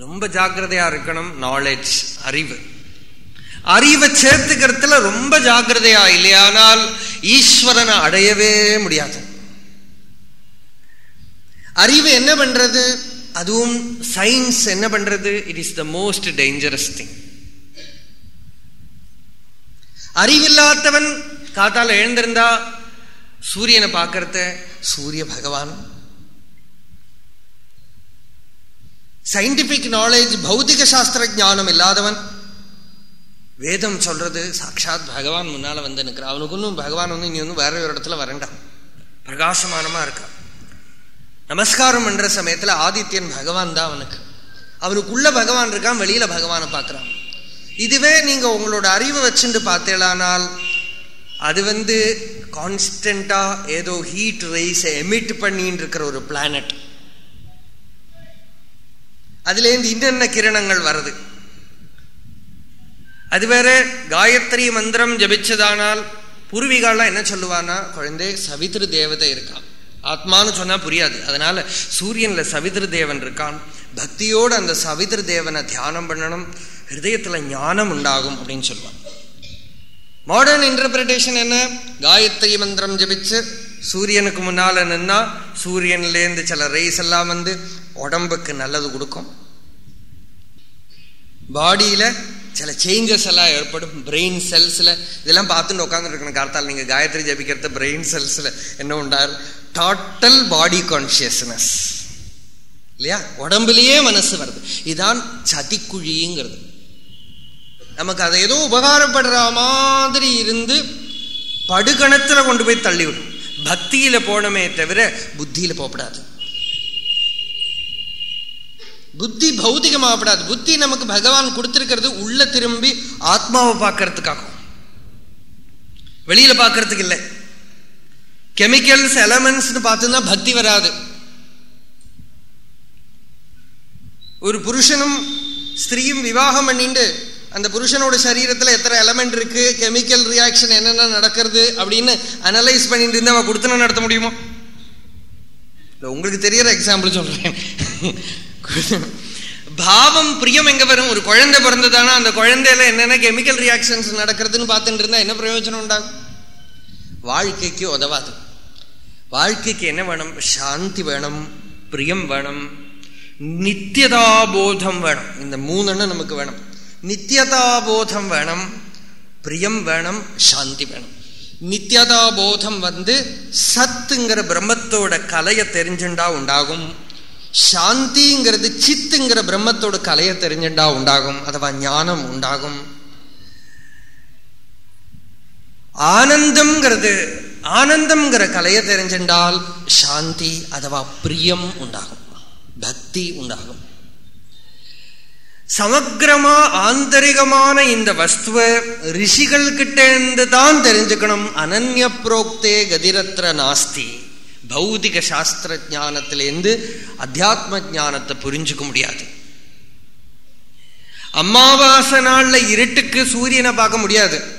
ரொம்ப ஜாக்கிரதையா இருக்கணும் நாலேஜ் அறிவு. அறிவை சேர்த்துக்கிறதுல ரொம்ப ஜாக்கிரதையா இல்லையானால் ஈஸ்வரனை அடையவே முடியாது. அறிவு என்ன பண்றது? அதுவும் சயின்ஸ் என்ன பண்றது? It is the most dangerous thing அறிவில்லாதவன் காத்தால எழுந்திருந்தா சூரியனை பார்க்கறத சூரிய பகவான் சயின்டிபிக் நாலேஜ் பௌத்திக சாஸ்திர ஞானம் இல்லாதவன் வேதம் சொல்றது சாட்சாத் பகவான் முன்னால வந்து நிற்கிறான் அவனுக்கு ஒன்றும் பகவான் வந்து இங்கே ஒன்றும் வேற ஒரு இடத்துல வரண்டான் பிரகாசமானமா இருக்கான் நமஸ்காரம் பண்ற சமயத்துல ஆதித்யன் பகவான் தான் அவனுக்கு அவனுக்குள்ள பகவான் இருக்கான் வெளியில பகவானை பார்க்குறான் இதுவே நீங்க உங்களோட அறிவை வச்சுட்டு பார்த்தேளானால் அது வந்து கான்ஸ்டண்டா ஏதோ ஹீட் ரைஸை எமிட் பண்ணின்னு இருக்கிற ஒரு பிளானட் அதுலேருந்து இன்னென்ன கிரணங்கள் வருது? அது வேற காயத்ரி மந்திரம் ஜபிச்சதானால் பூர்வீகாலாம் என்ன சொல்லுவானா குழந்தை சவித்ரு தேவதை இருக்கான் ஆத்மான்னு சொன்னா புரியாது. அதனால சூரியன்ல சவித்ரு தேவன் இருக்கான். பக்தியோடு அந்த சவித்ரு தேவனை தியானம் பண்ணணும். ஹிருதயத்துல ஞானம் உண்டாகும் அப்படின்னு சொல்லுவான். மாடர்ன் இன்டர்பிரிட்டேஷன் என்ன? காயத்ரி மந்திரம் ஜபிச்சு சூரியனுக்கு முன்னால நின்னா சூரியன்லேருந்து சில ரேஸ் எல்லாம் வந்து உடம்புக்கு நல்லது கொடுக்கும். பாடியில சில சேஞ்சஸ் எல்லாம் ஏற்படும். பிரெயின் செல்ஸ்ல இதெல்லாம் பார்த்துட்டு உட்காந்துருக்கணும் கார்த்தால் நீங்க காயத்ரி ஜபிக்கிறது பிரெயின் செல்ஸ்ல என்ன உண்டாரு? டோட்டல் பாடி கான்சியஸ்னஸ் இல்லையா? உடம்புலயே மனசு வருது. இதான் சதிக்குழிங்கிறது. நமக்கு அதை ஏதோ உபகாரப்படுற மாதிரி இருந்து படுகணத்துல கொண்டு போய் தள்ளிவிடும். பக்தியில் போனமே தவிர புத்தியில போகப்படாது. புத்தி பௌதிகமாகப்படாது. புத்தி நமக்கு பகவான் கொடுத்துருக்கிறது உள்ள திரும்பி ஆத்மாவை பார்க்கறதுக்காகும் வெளியில பார்க்கறதுக்கு இல்லை. கெமிக்கல்ஸ் எலமெண்ட்ஸ்னு பார்த்துன்னா பக்தி வராது. ஒரு புருஷனும் ஸ்திரீயும் விவாகம் பண்ணிட்டு அந்த புருஷனோட சரீரத்துல எத்தனை எலமெண்ட் இருக்கு கெமிக்கல் ரியாக்ஷன் என்னென்ன நடக்கிறது அப்படின்னு அனலைஸ் பண்ணிட்டு இருந்தா அவன் கொடுத்தன நடத்த முடியுமோ? உங்களுக்கு தெரியற எக்ஸாம்பிள் சொல்றேன். பாவம் பிரியம் எங்க வரும்? ஒரு குழந்தை பிறந்ததானா? அந்த குழந்தையில என்னென்ன கெமிக்கல் ரியாக்ஷன்ஸ் நடக்கிறதுன்னு பார்த்துட்டு இருந்தா என்ன பிரயோஜனம் உண்டாகும் வாழ்க்கைக்கு உதவாது. வாழ்க்கைக்கு என்ன வேணும்? சாந்தி வேணும் பிரியம் வேணும் நித்தியதாபோதம் வேணும். இந்த மூணுன்னு நமக்கு வேணும். நித்தியதாபோதம் வேணும் பிரியம் வேணும் சாந்தி வேணும். நித்தியதாபோதம் வந்து சத்துங்கிற பிரம்மத்தோட கலையை தெரிஞ்சுண்டா உண்டாகும். சாந்திங்கிறது சித்துங்கிற பிரம்மத்தோட கலையை தெரிஞ்சுண்டா உண்டாகும் அதுவா ஞானம் உண்டாகும். ஆனந்தம்ங்கிறது ஆனந்தம்ங்கிற கலையை தெரிஞ்சுண்டால் சாந்தி அதுவா பிரியம் உண்டாகும் பக்தி உண்டாகும். சமக்கிரமா ஆந்தரிகமான இந்த வஸ்துவ ரிஷிகள் கிட்ட இருந்து தான் தெரிஞ்சுக்கணும். அனன்ய புரோக்தே கதிரத்ர நாஸ்தி. பௌதிக சாஸ்திர ஜானத்திலேருந்து அத்தியாத்ம ஞானத்தை புரிஞ்சுக்க முடியாது. அமாவாசை நாள்ல இருட்டுக்கு சூரியனை பார்க்க முடியாது.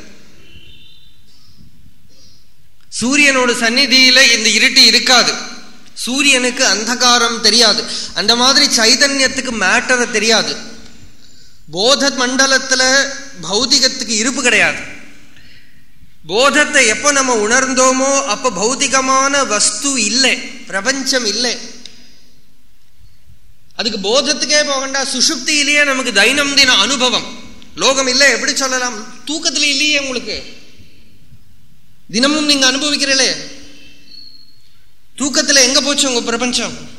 சூரியனோட சந்நிதியில இந்த இருட்டு இருக்காது. சூரியனுக்கு அந்தகாரம் தெரியாது. அந்த மாதிரி சைதன்யத்துக்கு மேட்டரை தெரியாது. போத மண்டலத்துல பௌதிகத்துக்கு இருப்பு கிடையாது. போதத்தை எப்போ நம்ம உணர்ந்தோமோ அப்ப பௌதிகமான வஸ்து இல்லை பிரபஞ்சம் இல்லை. அதுக்கு போதத்துக்கே போகண்டா சுஷுப்தியிலேயே நமக்கு தைனந்தின அனுபவம். லோகம் இல்லை எப்படி சொல்லலாம்? தூக்கத்துல இல்லையே உங்களுக்கு. தினமும் நீங்க அனுபவிக்கிறீங்களே தூக்கத்துல எங்க போச்சு உங்க பிரபஞ்சம்?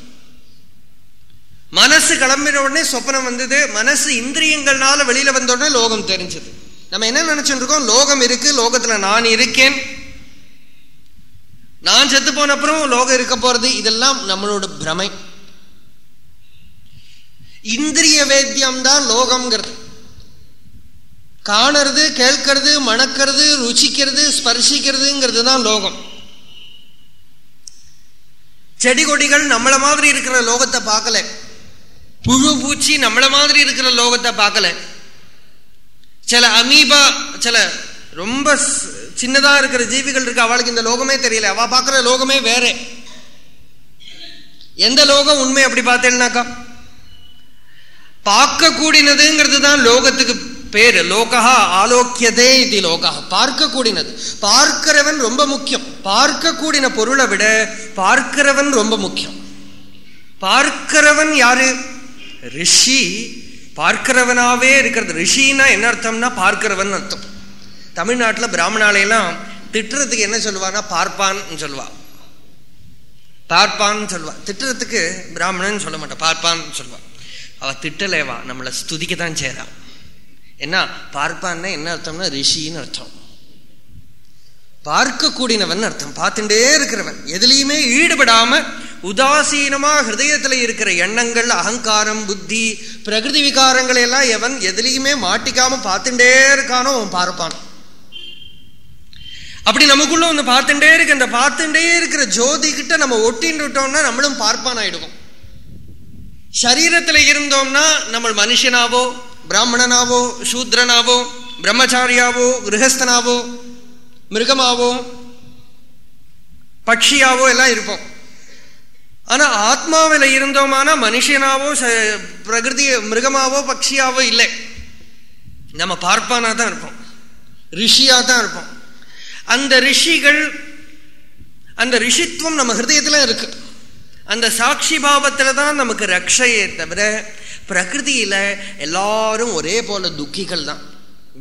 மனசு கிளம்பின உடனே சொப்பனம் வந்தது மனசு இந்திரியங்கள்னால வெளியில வந்த உடனே லோகம் தெரிஞ்சது. நம்ம என்ன நினைச்சுட்டு இருக்கோம் லோகம் இருக்கு லோகத்துல நான் இருக்கேன். நான் செத்து போன அப்புறம் லோகம் இருக்க போறது இதெல்லாம் நம்மளோட பிரமை. இந்திரிய வேத்தியம் தான் லோகம்ங்கிறது. காணறது கேட்கறது மணக்கிறது ருச்சிக்கிறது ஸ்பர்சிக்கிறதுங்கிறது தான் லோகம். செடி கொடிகள் நம்மள மாதிரி இருக்கிற லோகத்தை பார்க்கல. புழு பூச்சி நம்மள மாதிரி இருக்கிற லோகத்தை பார்க்கல. சில அமீபா சில ரொம்ப சின்னதா இருக்கிற ஜீவிகள் இருக்கு அவளுக்கு இந்த லோகமே தெரியல. அவ பாக்குற லோகமே வேற. எந்த லோகம் உண்மை அப்படி பார்த்தேன்னாக்கா? பார்க்க கூடினதுங்கிறது தான் லோகத்துக்கு பேரு. லோகா ஆலோக்கியதே இது லோகா பார்க்க கூடினது பார்க்கிறவன் ரொம்ப முக்கியம். பார்க்க கூடின பொருளை விட பார்க்கிறவன் ரொம்ப முக்கியம். பார்க்கிறவன் யாரு? ரிஷி. பார்க்கிறவனாவே இருக்கிறது. ரிஷின்னா என்ன அர்த்தம்னா பார்க்கிறவன் அர்த்தம். தமிழ்நாட்டில் பிராமணாலையெல்லாம் திட்டுறதுக்கு என்ன சொல்லுவான்னா பார்ப்பான்னு சொல்லுவா. பார்ப்பான்னு சொல்லுவா. திட்டுறதுக்கு பிராமணன் சொல்ல மாட்டான் பார்ப்பான்னு சொல்லுவா. அவ திட்டலேவா நம்மளை ஸ்துதிக்க தான் செய்றா. என்ன? பார்ப்பான்னா என்ன அர்த்தம்னா ரிஷின்னு அர்த்தம். பார்க்கக்கூடியவன் அர்த்தம். பார்த்துட்டே இருக்கிறவன். எதுலையுமே ஈடுபடாம உதாசீனமா ஹிருதயத்துல இருக்கிற எண்ணங்கள் அகங்காரம் புத்தி பிரகிருதி விகாரங்களை எல்லாம் எவன் எதுலையுமே மாட்டிக்காம பார்த்துட்டே இருக்கானோ அவன் பார்ப்பான். அப்படி நமக்குள்ள ஒன்று பார்த்துட்டே இருக்கு. அந்த பார்த்துட்டே இருக்கிற ஜோதி கிட்ட நம்ம ஒட்டின்னு விட்டோம்னா நம்மளும் பார்ப்பான் ஆயிடுவோம் சரீரத்தில் இருந்தோம்னா நம்ம மனுஷனாவோ பிராமணனாவோ சூத்ரனாவோ பிரம்மச்சாரியாவோ கிரகஸ்தனாவோ மிருகமாவோ பட்சியாவோ எல்லாம் இருப்போம். ஆனால் ஆத்மாவில் இருந்தோமானா மனுஷனாவோ பிரகிருதி மிருகமாவோ பக்ஷியாவோ இல்லை. நம்ம பார்ப்பானா தான் இருப்போம். ரிஷியாக தான் இருப்போம். அந்த ரிஷிகள் அந்த ரிஷித்துவம் நம்ம ஹிருதயத்தில் இருக்கு. அந்த சாட்சி பாவத்தில் தான் நமக்கு ரக்ஷையே தவிர பிரகிருதியில் எல்லாரும் ஒரே போல துக்கிகள் தான்.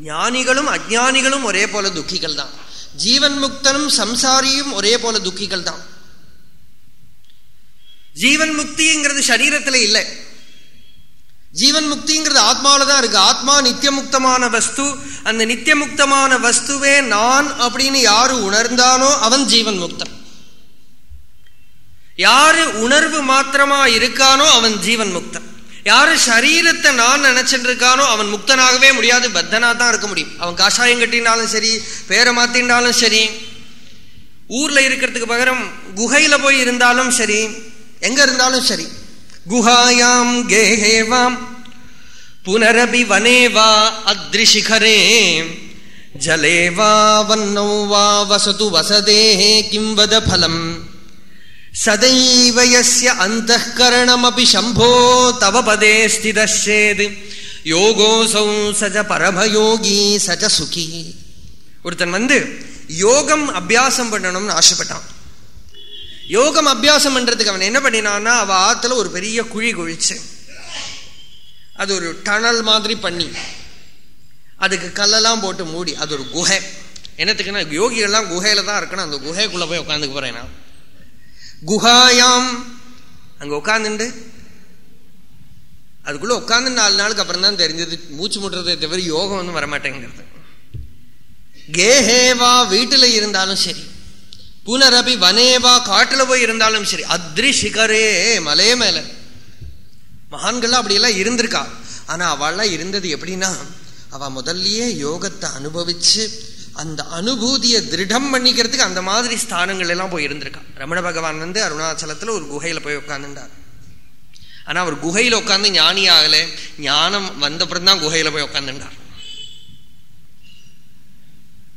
ஞானிகளும் அஜானிகளும் ஒரே போல துக்கிகள் தான். ஜீவன் முக்தனும் சம்சாரியும் ஒரே போல துக்கிகள் தான். ஜீவன் முக்திங்கிறது சரீரத்தில் இல்லை. ஜீவன் முக்திங்கிறது ஆத்மாவில தான் இருக்கு. ஆத்மா நித்தியமுக்தமான வஸ்து அந்த நித்தியமுக்தமான வஸ்துவே நான் அப்படின்னு யாரு உணர்ந்தானோ அவன் ஜீவன் முக்தன். யாரு உணர்வு மாத்திரமா இருக்கானோ அவன் ஜீவன் முக்தன். யாரு சரீரத்தை நான் நினைச்சிட்டு இருக்கானோ அவன் முக்தனாகவே முடியாது. பத்தனா தான் இருக்க முடியும். அவன் காஷாயம் கட்டினாலும் சரி பேரை மாத்தினாலும் சரி ஊர்ல இருக்கிறதுக்கு பகரம் குகையில போய் இருந்தாலும் சரி எங்க இருந்தாலும் சரி. குஹாயாம் கேஹேவாம். புனரபி வனேவா அத்ரிஷிகரே. ஜலேவா வன்னௌ வா வசது வசதே கிம்வத ஃபலம் சதைவ யஸ்ய அந்தఃகரணமபி சம்போ தவ பதே ஸ்திதேது யோகோசௌ சஜ பரமயோகி சஜ சுகி. ஒருத்தன் வந்து யோகம் அபியாசம் பண்ணணும்னு ஆசைப்பட்டான். யோகம் அபியாசம் பண்றதுக்கு அவன் என்ன பண்ணினான்னா அவ ஆத்துல ஒரு பெரிய குழி குழிச்சு அது ஒரு டனல் மாதிரி பண்ணி அதுக்கு கல்லெல்லாம் போட்டு மூடி அது ஒரு குகை. என்னத்துக்குன்னா யோகிகள்லாம் குகையில தான் இருக்கணும் அந்த குகைக்குள்ள போய் உட்காந்துக்கு போறேன் நான். குஹாயாம் அங்க உட்காந்துண்டு அதுக்குள்ள உட்காந்து நாலு நாளுக்கு அப்புறம் தான் தெரிஞ்சது மூச்சு முட்டுறதை தவிர யோகம் வந்து வரமாட்டேங்கிறது. கேஹேவா வீட்டுல இருந்தாலும் சரி. புனரபி வனேவா காட்டுல போய் இருந்தாலும் சரி அத்ரி சிகரே மலையே மேல. மகான்கள்லாம் அப்படியெல்லாம் இருந்திருக்கா. ஆனா அவள்லாம் இருந்தது எப்படின்னா அவ முதல்லயே யோகத்தை அனுபவிச்சு அந்த அனுபூதியை திருடம் பண்ணிக்கிறதுக்கு அந்த மாதிரி ஸ்தானங்கள் எல்லாம் போய் இருந்திருக்கா. ரமண பகவான் வந்து அருணாச்சலத்துல ஒரு குகையில போய் உட்காந்துட்டார் ஆனா அவர் குகையில உட்காந்து ஞானி ஆகல ஞானம் வந்தப்புறம் தான் குகையில போய் உட்காந்துட்டார்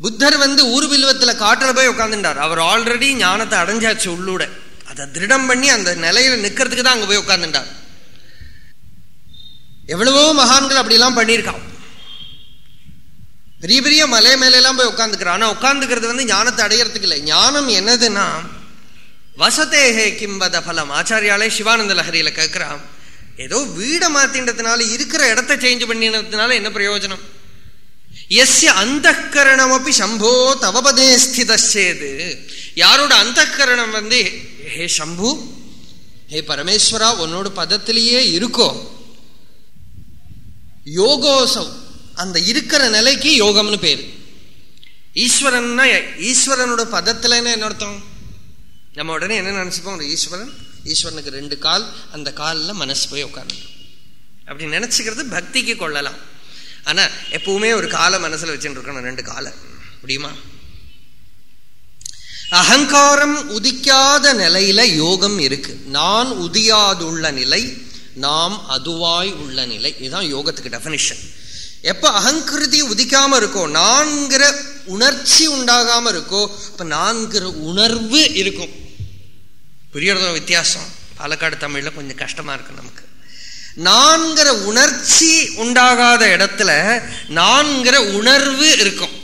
புத்தர் வந்து ஊர்வில்வத்துல காட்டில் போய் உட்காந்துட்டார் அவர் ஆல்ரெடி ஞானத்தை அடைஞ்சாச்சு உள்ளூட. அதை திருடம் பண்ணி அந்த நிலையில நிற்கிறதுக்கு தான் அங்க போய் உட்காந்துட்டார் எவ்வளவோ மகான்கள் அப்படிலாம் பண்ணியிருக்கான். பெரிய பெரிய மலை மேலெல்லாம் போய் உட்காந்துக்கிறான் ஆனால் உட்காந்துக்கிறது வந்து ஞானத்தை அடையிறதுக்கு இல்லை. ஞானம் என்னதுன்னா வசதேஹே கிம்பத பலம். ஆச்சாரியாலே சிவானந்த லஹரியில கேட்கிறான் ஏதோ வீடை மாத்தின்றதுனால இருக்கிற இடத்த சேஞ்ச் பண்ணினதுனால என்ன பிரயோஜனம்? எஸ்ய அந்த கரணம் அப்படி சம்போ தவபதே ஸ்திதேது யாரோட அந்த கரணம் வந்து ஹே சம்பு ஹே பரமேஸ்வரா உன்னோட பதத்திலேயே இருக்கோ. யோகோசவ் அந்த இருக்கிற நிலைக்கு யோகம்னு பேரு. ஈஸ்வரன்னா ஈஸ்வரனோட பதத்தில் என்ன அர்த்தம்? நம்ம உடனே என்ன நினச்சிப்போம்? ஒரு ஈஸ்வரன் ஈஸ்வரனுக்கு ரெண்டு கால் அந்த காலில் மனசு போய் உட்காந்து அப்படி நினச்சிக்கிறது பக்திக்கு கொள்ளலாம். ஆனா எப்பவுமே ஒரு காலை மனசுல வச்சுட்டு இருக்கணும் ரெண்டு காலை. முடியுமா? அகங்காரம் உதிக்காத நிலையில யோகம் இருக்கு. நான் உதியாதுள்ள நிலை நாம் அதுவாய் உள்ள நிலை. இதுதான் யோகத்துக்கு டெஃபனிஷன் எப்ப அகங்கிருதி உதிக்காம இருக்கோ நான்கிற உணர்ச்சி உண்டாகாம இருக்கோ இப்ப நான்கிற உணர்வு இருக்கும். புரியறதோ வித்தியாசம்? பாலக்காடு தமிழ்ல கொஞ்சம் கஷ்டமா இருக்கு நமக்கு. நான்கிற உணர்ச்சி உண்டாகாத இடத்துல நான்கிற உணர்வு இருக்கும்.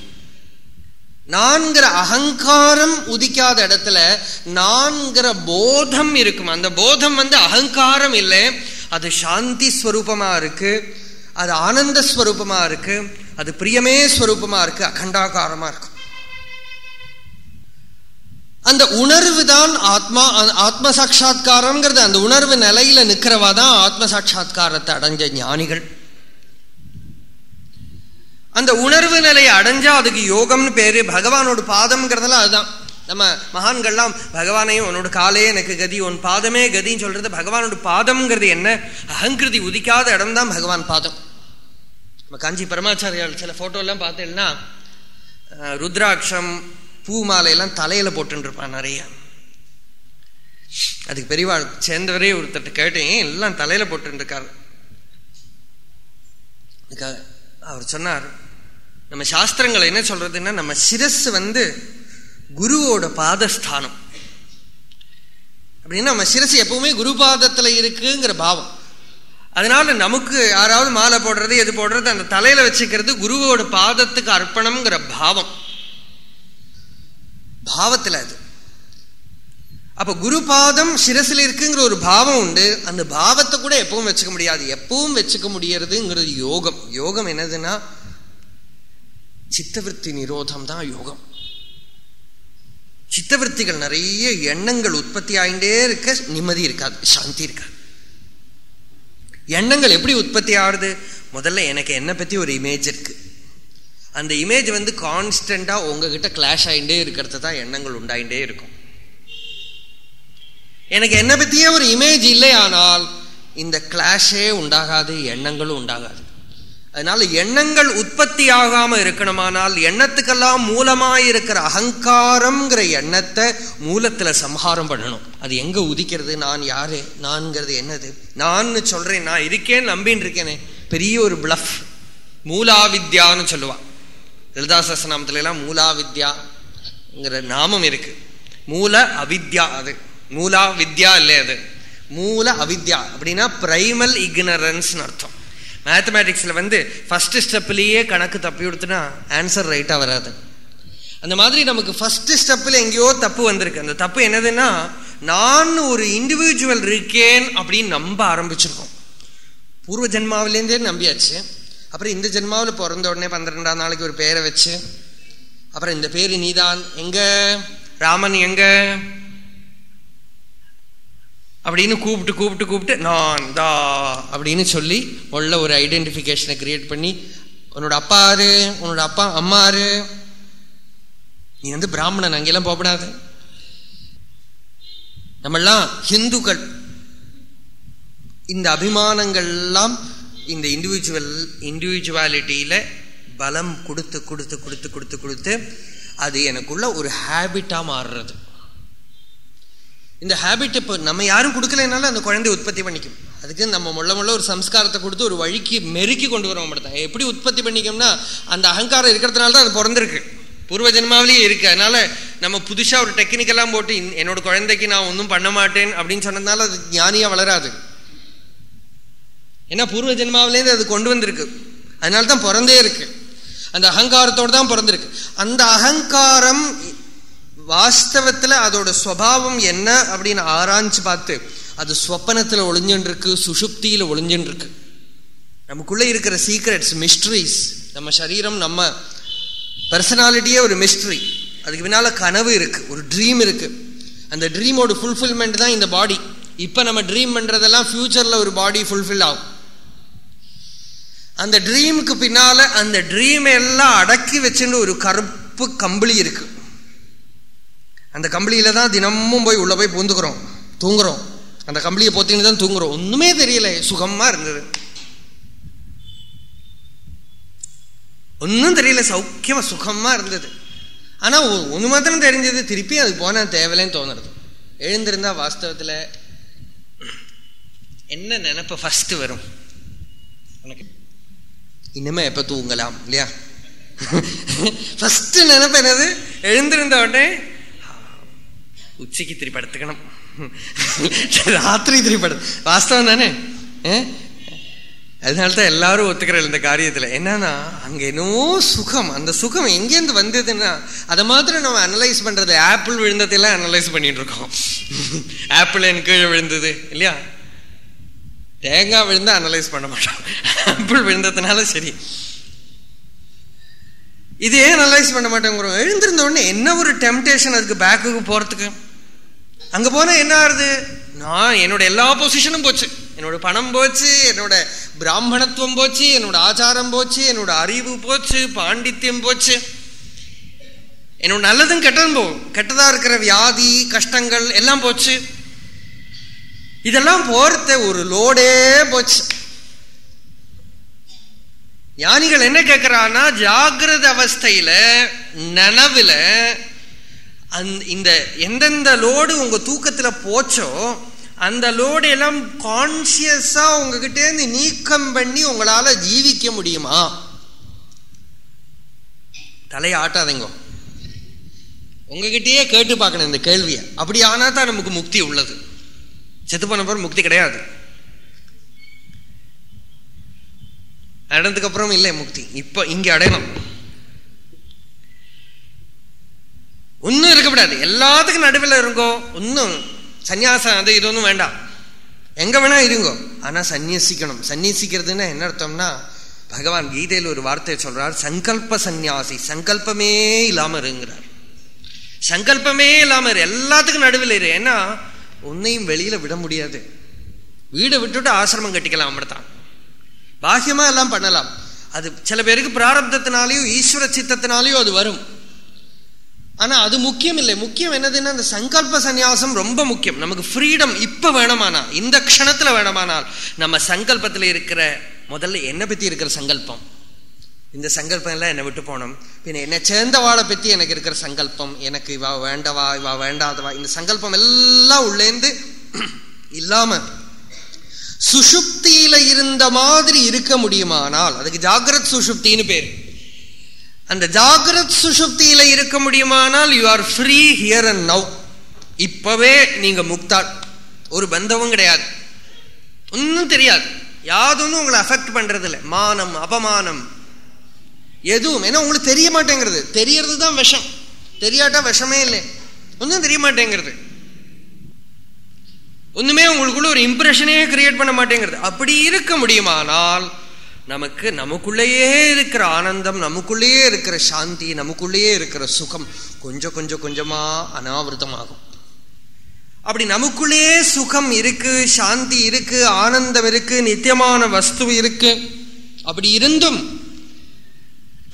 நான்கிற அகங்காரம் உதிக்காத இடத்துல நான்கிற போதம் இருக்கும். அந்த போதம் வந்து அகங்காரம் இல்லை. அது சாந்தி ஸ்வரூபமாக இருக்கு. அது ஆனந்த ஸ்வரூபமாக இருக்கு. அது பிரியமே ஸ்வரூபமாக இருக்கு. அகண்டாகாரமாக இருக்கும். அந்த உணர்வு தான் ஆத்மா ஆத்ம சாட்சா்காரம்ங்கிறது அந்த உணர்வு நிலையில நிற்கிறவா தான் ஆத்ம சாட்சா்காரத்தை அடைஞ்ச ஞானிகள். அந்த உணர்வு நிலையை அடைஞ்சா அதுக்கு யோகம்னு பேரு பகவானோட பாதம்ங்கிறதெல்லாம் அதுதான். நம்ம மகான்கள்லாம் பகவானையும் உன்னோட காலே எனக்கு கதி உன் பாதமே கதின்னு சொல்றது பகவானோட பாதம்ங்கிறது என்ன? அகங்கிருதி உதிக்காத இடம் தான் பகவான் பாதம். நம்ம காஞ்சி பரமாச்சாரியால் சில போட்டோ எல்லாம் பார்த்தேன்னா ருத்ராட்சம் பூ மாலையெல்லாம் தலையில போட்டுருப்பான் நிறைய. அதுக்கு பெரியவா சேர்ந்தவரே ஒருத்தட்ட கேட்டேன் எல்லாம் தலையில போட்டுருக்காரு அவர் சொன்னார் நம்ம சாஸ்திரங்கள் என்ன சொல்றதுன்னா நம்ம சிரஸ் வந்து குருவோட பாதஸ்தானம். அப்படின்னா நம்ம சிரசு எப்பவுமே குரு பாதத்துல இருக்குங்கிற பாவம். அதனால நமக்கு யாராவது மாலை போடுறது எது போடுறது அந்த தலையில வச்சுக்கிறது குருவோட பாதத்துக்கு அர்ப்பணம்ங்கிற பாவம். பாவத்தில் அது. அப்போ குரு பாதம் சிரசில் இருக்குங்கிற ஒரு பாவம் உண்டு. அந்த பாவத்தை கூட எப்பவும் வச்சுக்க முடியாது. எப்பவும் வச்சுக்க முடியறதுங்கிறது யோகம். யோகம் என்னதுன்னா சித்தவருத்தி நிரோதம் தான் யோகம். சித்தவருத்திகள் நிறைய எண்ணங்கள் உற்பத்தி ஆகிட்டே இருக்க நிம்மதி இருக்காது சாந்தி இருக்காது. எண்ணங்கள் எப்படி உற்பத்தி ஆகுது முதல்ல எனக்கு என்னை பற்றி ஒரு இமேஜ் இருக்கு. அந்த இமேஜ் வந்து கான்ஸ்டண்டா உங்ககிட்ட கிளாஷ் ஆகிட்டே இருக்கிறது தான் எண்ணங்கள் உண்டாயிட்டே இருக்கும். எனக்கு என்னை பற்றியே ஒரு இமேஜ் இல்லையானால் இந்த கிளாஷே உண்டாகாது எண்ணங்களும் உண்டாகாது. அதனால எண்ணங்கள் உற்பத்தி ஆகாம இருக்கணுமானால் எண்ணத்துக்கெல்லாம் மூலமா இருக்கிற அகங்காரம்ங்கிற எண்ணத்தை மூலத்துல சம்ஹாரம் பண்ணணும். அது எங்க உதிக்கிறது நான் யாரு நான்கிறது என்னது? நான் சொல்றேன் நான் இருக்கேன்னு நம்பின்னு இருக்கேனே. பெரிய ஒரு பிளஃப் மூலாவித்யான்னு சொல்லுவான். லலிதாசஸ்நாமத்துல எல்லாம் மூலாவித்யாங்கிற நாமம் இருக்கு. மூல அவித்யா அது. மூலா வித்யா இல்லை அது? மூல அவித்யா. அப்படின்னா பிரைமல் இக்னரன்ஸ் அர்த்தம். மேத்தமேட்டிக்ஸ்ல வந்து ஃபர்ஸ்ட் ஸ்டெப்லயே கணக்கு தப்பி கொடுத்துனா ஆன்சர் ரைட்டா வராது. அந்த மாதிரி நமக்கு ஃபர்ஸ்ட் ஸ்டெப்ல எங்கேயோ தப்பு வந்திருக்கு. அந்த தப்பு என்னதுன்னா நான் ஒரு இண்டிவிஜுவல் இருக்கேன் அப்படின்னு நம்ப ஆரம்பிச்சிருக்கோம். பூர்வ ஜென்மாவிலேருந்தே நம்பியாச்சு. அப்புறம் இந்த ஜென்மாவில் பிறந்த உடனே பன்னிரெண்டாம் நாளைக்கு ஒரு பேரை வச்சு அப்புறம் இந்த பேர் நீதான் எங்க? ராமன் எங்க? அப்படின்னு கூப்பிட்டு கூப்பிட்டு கூப்பிட்டு நான் தா அப்படின்னு சொல்லி உள்ள ஒரு ஐடென்டிஃபிகேஷனை கிரியேட் பண்ணி உன்னோட அப்பா ஆறு உன்னோட அப்பா அம்மா ஆறு நீ வந்து பிராமணன் அங்கெல்லாம் போகப்படாது. நம்மெல்லாம் ஹிந்துக்கள். இந்த அபிமானங்கள்லாம் இந்த இண்டிவிஜுவல் இண்டிவிஜுவாலிட்டியில் பலம் கொடுத்து கொடுத்து கொடுத்து கொடுத்து கொடுத்து அது எனக்குள்ள ஒரு ஹேபிட்டாக மாறுறது. இந்த ஹேபிட் இப்போ நம்ம யாரும் கொடுக்கலனாலும் அந்த குழந்தை உற்பத்தி பண்ணிக்கும். அதுக்கு நம்ம முள்ள முள்ள ஒரு சம்ஸ்காரத்தை கொடுத்து ஒரு வழிக்கு மெருக்கி கொண்டு வர மாட்டேன் எப்படி உற்பத்தி பண்ணிக்கோம்னா அந்த அகங்காரம் இருக்கிறதுனால தான் அது பிறந்திருக்கு. பூர்வ ஜென்மாவிலேயே இருக்கு. அதனால நம்ம புதுசாக ஒரு டெக்னிக்கெல்லாம் போட்டு என்னோட குழந்தைக்கு நான் ஒன்றும் பண்ண மாட்டேன் அப்படின்னு சொன்னதுனால அது ஞானியாக வளராது. ஏன்னா பூர்வ ஜென்மாவிலேருந்து அது கொண்டு வந்திருக்கு. அதனால தான் பிறந்தே இருக்கு. அந்த அகங்காரத்தோடு தான் பிறந்திருக்கு. அந்த அகங்காரம் வாஸ்தவத்தில் அதோட சுவாவம் என்ன அப்படின்னு ஆராய்ஞ்சு பார்த்து அது ஸ்வப்பனத்தில் ஒளிஞ்சுட்டு இருக்கு சுஷுப்தியில ஒளிஞ்சுட்டு இருக்கு இருக்கிற சீக்ரெட்ஸ் மிஸ்ட்ரிஸ் நம்ம சரீரம் நம்ம பர்சனாலிட்டியே ஒரு மிஸ்ட்ரி அதுக்கு பின்னால் கனவு இருக்குது ஒரு ட்ரீம் இருக்குது அந்த ட்ரீமோட ஃபுல்ஃபில்மெண்ட் தான் இந்த பாடி இப்போ நம்ம ட்ரீம் பண்ணுறதெல்லாம் ஃப்யூச்சரில் ஒரு பாடி ஃபுல்ஃபில் ஆகும். அந்த ட்ரீமுக்கு பின்னால அந்த ட்ரீம் எல்லாம் அடக்கி வச்சுட்டு ஒரு கருப்பு கம்பளி இருக்கு. அந்த கம்பளியில தான் தினமும் போய் உள்ள போய் பூந்துக்கிறோம். தூங்குறோம். அந்த கம்பளியை போத்தின்னு தான் தூங்குறோம். ஒண்ணுமே தெரியல. சுகமா இருந்தது. ஒன்றும் தெரியல. சௌக்கியமா சுகமா இருந்தது. ஆனா ஒன்று மாத்திரம் தெரிஞ்சது. திருப்பி அது போன தேவையில்லைன்னு தோணுறது. எழுந்திருந்தா வாஸ்தவத்துல என்ன நினைப்ப ஃபர்ஸ்ட் வரும்? உனக்கு இனிமே எப்ப தூங்கலாம் இல்லையா? ஃபர்ஸ்ட் நினைப்பு என்னது? எழுந்திருந்த உடனே உச்சிக்கு திருப்பி படுத்துக்கணும் ராத்திரி திருப்பி படு வாஸ்தவம் தானே? அதனால்தான் எல்லாரும் ஒத்துக்கிற இந்த காரியத்துல. என்னன்னா அங்க என்னவோ சுகம் அந்த சுகம் எங்கேருந்து வந்ததுன்னா அதை மாத்திரம் நம்ம அனலைஸ் பண்றது ஆப்பிள் விழுந்ததெல்லாம் அனலைஸ் பண்ணிட்டு இருக்கோம். ஆப்பிள் என் கீழே விழுந்தது இல்லையா? தேங்காய் விழுந்தா அனலைஸ் பண்ண மாட்டோம். ஆப்பிள் விழுந்ததுனால சரி. இது ஏன் அனலைஸ் பண்ண மாட்டேங்கிறோம்? எழுந்திருந்த உடனே என்ன ஒரு டெம்டேஷன் அதுக்கு பேக்குக்கு போறதுக்கு? அங்க போனா என்ன ஆறுது நான் என்னோட எல்லா பொசிஷனும் போச்சு. என்னோட பணம் போச்சு என்னோட பிராமணத்துவம் போச்சு என்னோட ஆச்சாரம் போச்சு என்னோட அறிவு போச்சு பாண்டித்யம் போச்சு. என்னோட நல்லதும் கெட்டதும் போகும் கெட்டதா இருக்கிற வியாதி கஷ்டங்கள் எல்லாம் போச்சு. இதெல்லாம் போறத ஒரு லோடே போச்சு. ஞானிகள் என்ன கேட்கிறான்னா ஜாகிரத அவஸ்தையில நனவுல இந்த எந்தெந்த லோடு உங்க தூக்கத்துல போச்சோ அந்த லோடு எல்லாம் கான்சியஸா உங்ககிட்ட இருந்து நீக்கம் பண்ணி உங்களால ஜீவிக்க முடியுமா? தலையை ஆட்டாதீங்க. உங்ககிட்டயே கேட்டு பார்க்கணும் இந்த கேள்வியை. அப்படி ஆனா தான் நமக்கு முக்தி உள்ளது. செத்து போன அப்புறம் முக்தி கிடையாது. அடைந்ததுக்கு அப்புறம் இல்லை முக்தி. இப்போ இங்கே அடையணும். ஒன்றும் இருக்கக்கூடாது எல்லாத்துக்கும் நடுவில் இருங்கோ. ஒன்றும் சன்னியாசம் அது இது ஒன்றும் வேண்டாம். எங்கே வேணால் இருங்கோ. ஆனால் சன்னியசிக்கணும் சன்னியசிக்கிறதுன்னா என்ன அர்த்தம்னா பகவான் கீதையில் ஒரு வார்த்தையை சொல்கிறார் சங்கல்ப சந்நியாசி சங்கல்பமே இல்லாமல் இருங்கிறார். சங்கல்பமே இல்லாமல் இரு. எல்லாத்துக்கும் நடுவில் இரு. ஏன்னா உன்னையும் வெளியில விட முடியாது. வீடை விட்டுட்டு ஆசிரமம் கட்டிக்கலாம் அப்படித்தான் பாக்கியமா எல்லாம் பண்ணலாம். அது சில பேருக்கு பிராரப்தத்தினாலேயோ ஈஸ்வர சித்தத்தினாலேயோ அது வரும். ஆனா அது முக்கியம் இல்லை. முக்கியம் என்னதுன்னா அந்த சங்கல்ப சந்நியாசம் ரொம்ப முக்கியம். நமக்கு ஃப்ரீடம் இப்ப வேணுமானா இந்த க்ஷணத்துல வேணுமானால் நம்ம சங்கல்பத்துல இருக்கிற முதல்ல என்ன பத்தி இருக்கிற சங்கல்பம். இந்த சங்கல்பம் எல்லாம் என்னை விட்டு போனோம் பின்ன என்னை சேர்ந்தவாளை பற்றி எனக்கு இருக்கிற சங்கல்பம் எனக்கு இவா வேண்டவா இவா வேண்டாதவா இந்த சங்கல்பம் எல்லாம் உள்ளேந்து இல்லாம சுஷுப்தியில இருந்த மாதிரி இருக்க முடியுமானால் அதுக்கு ஜாகிரத் சுஷுப்தின்னு பேர். அந்த ஜாகிரத் சுஷுப்தியில இருக்க முடியுமானால் you are free here and now இப்பவே நீங்க முக்தாள். ஒரு பந்தமும் கிடையாது. ஒன்றும் தெரியாது. யாதொன்னும் உங்களை அஃபெக்ட் பண்றது இல்லை மானம் அபமானம் எதுவும். ஏன்னா உங்களுக்கு தெரிய மாட்டேங்கிறது தெரியறது தான் விஷம். தெரியாட்டா விஷமே இல்லை. ஒன்றும் தெரிய மாட்டேங்கிறது ஒண்ணுமே உங்களுக்குள்ள ஒரு இம்ப்ரெஷனே கிரியேட் பண்ண மாட்டேங்கிறது. அப்படி இருக்க முடியுமானால் நமக்கு நமக்குள்ளேயே இருக்கிற ஆனந்தம் நமக்குள்ளேயே இருக்கிற சாந்தி நமக்குள்ளேயே இருக்கிற சுகம் கொஞ்சம் கொஞ்சம் கொஞ்சமா அனாவிரதமாகும். அப்படி நமக்குள்ளேயே சுகம் இருக்கு சாந்தி இருக்கு ஆனந்தம் இருக்கு நித்தியமான வஸ்து இருக்கு. அப்படி இருந்தும்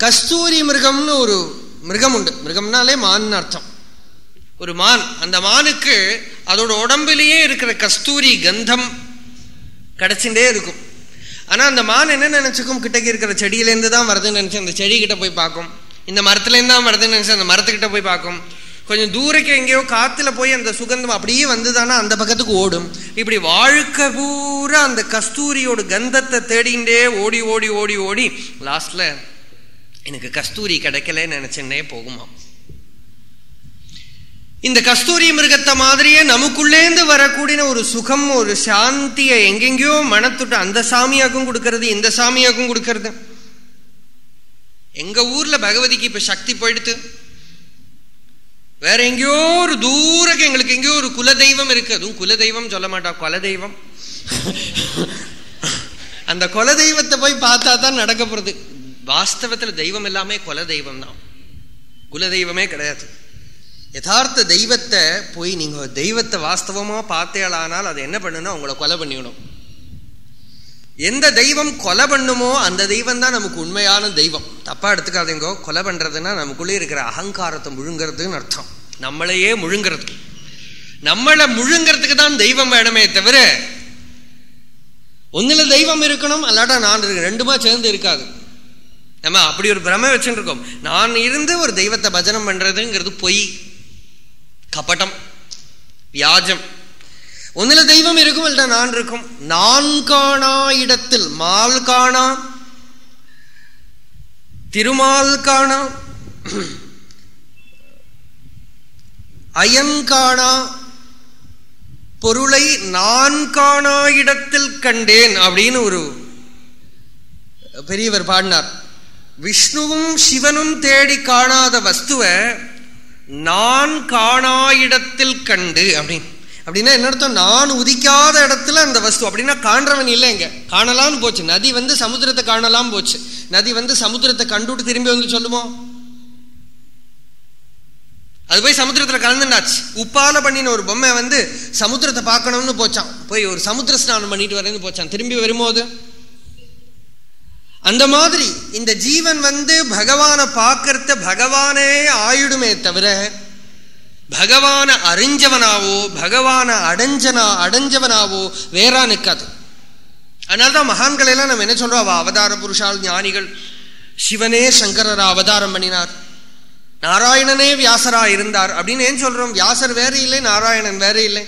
கஸ்தூரி மிருகம்னு ஒரு மிருகம் உண்டு. மிருகம்னாலே மான் அர்த்தம். ஒரு மான். அந்த மானுக்கு அதோட உடம்புலேயே இருக்கிற கஸ்தூரி கந்தம் கிடைச்சுட்டே இருக்கும். ஆனால் அந்த மான் என்ன நினைச்சுக்கும்? கிட்டக்கு இருக்கிற செடியிலேருந்து தான் வருதுன்னு நினச்சி அந்த செடிக்கிட்ட போய் பார்க்கும். இந்த மரத்துலேருந்து தான் வருதுன்னு நினச்சி அந்த மரத்துக்கிட்ட போய் பார்க்கும். கொஞ்சம் தூரக்கு எங்கேயோ காற்றுல போய் அந்த சுகந்தம் அப்படியே வந்துதானா? அந்த பக்கத்துக்கு ஓடும். இப்படி வாழ்க்கை பூரா அந்த கஸ்தூரியோட கந்தத்தை தேடிகிட்டே ஓடி ஓடி ஓடி ஓடி லாஸ்ட்டில் எனக்கு கஸ்தூரி கிடைக்கலன்னு நினைச்சுன்னே போகுமா? இந்த கஸ்தூரி மிருகத்தை மாதிரியே நமக்குள்ளேந்து வரக்கூடிய ஒரு சுகம் ஒரு சாந்தியை எங்கெங்கயோ மனத்துட்டு அந்த சாமியாக்கும் கொடுக்கறது இந்த சாமியாக்கும் கொடுக்கறது. எங்க ஊர்ல பகவதிக்கு இப்ப சக்தி போயிடுத்து. வேற எங்கேயோ ஒரு தூரக்கு எங்களுக்கு எங்கேயோ ஒரு குலதெய்வம் இருக்கு. அதுவும் குலதெய்வம் சொல்ல மாட்டா குலதெய்வம். அந்த குலதெய்வத்தை போய் பார்த்தா தான் நடக்க போறது. வாஸ்தவத்துல தெய்வம் எல்லாமே குலதெய்வம் தான். குல தெய்வமே கிடையாது. யதார்த்த தெய்வத்தை போய் நீங்க தெய்வத்தை வாஸ்தவமா பார்த்தேளானால் அது என்ன பண்ணுன்னா உங்களை கொலை பண்ணிவிடும். எந்த தெய்வம் கொலை பண்ணுமோ அந்த தெய்வம் தான் நமக்கு உண்மையான தெய்வம். தப்பா எடுத்துக்காதீங்கோ. கொலை பண்றதுன்னா நமக்குள்ளே இருக்கிற அகங்காரத்தை முழுங்கிறதுன்னு அர்த்தம். நம்மளையே முழுங்கிறது. நம்மளை முழுங்கிறதுக்கு தான் தெய்வம் வேணுமே தவிர ஒன்னுல தெய்வம் இருக்கணும் அல்லாட்டா நான் இருக்கேன். ரெண்டுமா சேர்ந்து இருக்காது. நம்ம அப்படி ஒரு பிரமை வச்சுட்டு இருக்கோம் நான் இருந்து ஒரு தெய்வத்தை பஜனம் பண்றதுங்கிறது பொய். கபட்டம் வியாஜம். ஒன்னுல தெய்வம் இருக்கும் இல்ல நான் இருக்கும். நான் காணா இடத்தில் மால் காணா திருமால் காணா அயங்காணா பொருளை நான் காணா இடத்தில் கண்டேன் அப்படின்னு ஒரு பெரியவர் பாடினார். விஷ்ணுவும் சிவனும் தேடி காணாத வஸ்துவை நான் காணா இடத்தில் கண்டு அப்படின்னு அப்படின்னா என்ன அர்த்தம்? நான் உதிக்காத இடத்துல அந்த வஸ்து. அப்படின்னா காண்றவன் இல்லைங்க காணலாம்னு போச்சு. நதி வந்து சமுத்திரத்தை காணலாம் போச்சு. நதி வந்து சமுத்திரத்தை கண்டுட்டு திரும்பி வந்து சொல்லுமோ? அது போய் சமுத்திரத்தில் கலந்துண்டாச்சு. உப்பால பண்ணின ஒரு பொம்மை வந்து சமுத்திரத்தை பார்க்கணும்னு போச்சான் போய் ஒரு சமுத்திர ஸ்நானம் பண்ணிட்டு வரேன்னு போச்சான் திரும்பி வரும்போது அந்த மாதிரி இந்த ஜீவன் வந்து பகவானை பார்க்கறத பகவானே ஆயிடுமே தவிர பகவான அறிஞ்சவனாவோ பகவான அடைஞ்சனா அடைஞ்சவனாவோ வேறா நிற்காது அதனால்தான் மகான்கள் எல்லாம் நம்ம என்ன சொல்றோம்? அவ அவதார புருஷால் ஞானிகள் சிவனே சங்கரரா அவதாரம் பண்ணினார். நாராயணனே வியாசரா இருந்தார் அப்படின்னு ஏன் சொல்றோம்? வியாசர் வேற இல்லை நாராயணன் வேற இல்லை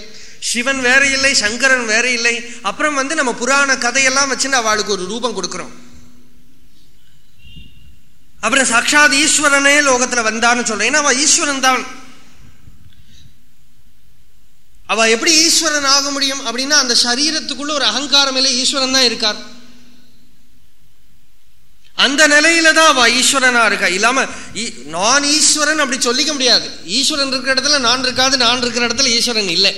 சிவன் வேற இல்லை சங்கரன் வேற இல்லை. அப்புறம் வந்து நம்ம புராண கதையெல்லாம் வச்சுன்னு அவளுக்கு ஒரு ரூபம் கொடுக்குறோம். அப்புறம் சாட்சாத் ஈஸ்வரனே லோகத்துல வந்தான்னு சொல்றேன். ஏன்னா ஈஸ்வரன் தான். அவ எப்படி ஈஸ்வரன் ஆக முடியும் அப்படின்னா அந்த சரீரத்துக்குள்ள ஒரு அகங்காரம் இல்லை ஈஸ்வரன் தான் இருக்கார். அந்த நிலையில தான் அவ ஈஸ்வரனா இருக்கா. இல்லாம நான் ஈஸ்வரன் அப்படி சொல்லிக்க முடியாது. ஈஸ்வரன் இருக்கிற இடத்துல நான் இருக்காது நான் இருக்கிற இடத்துல ஈஸ்வரன் இல்லை.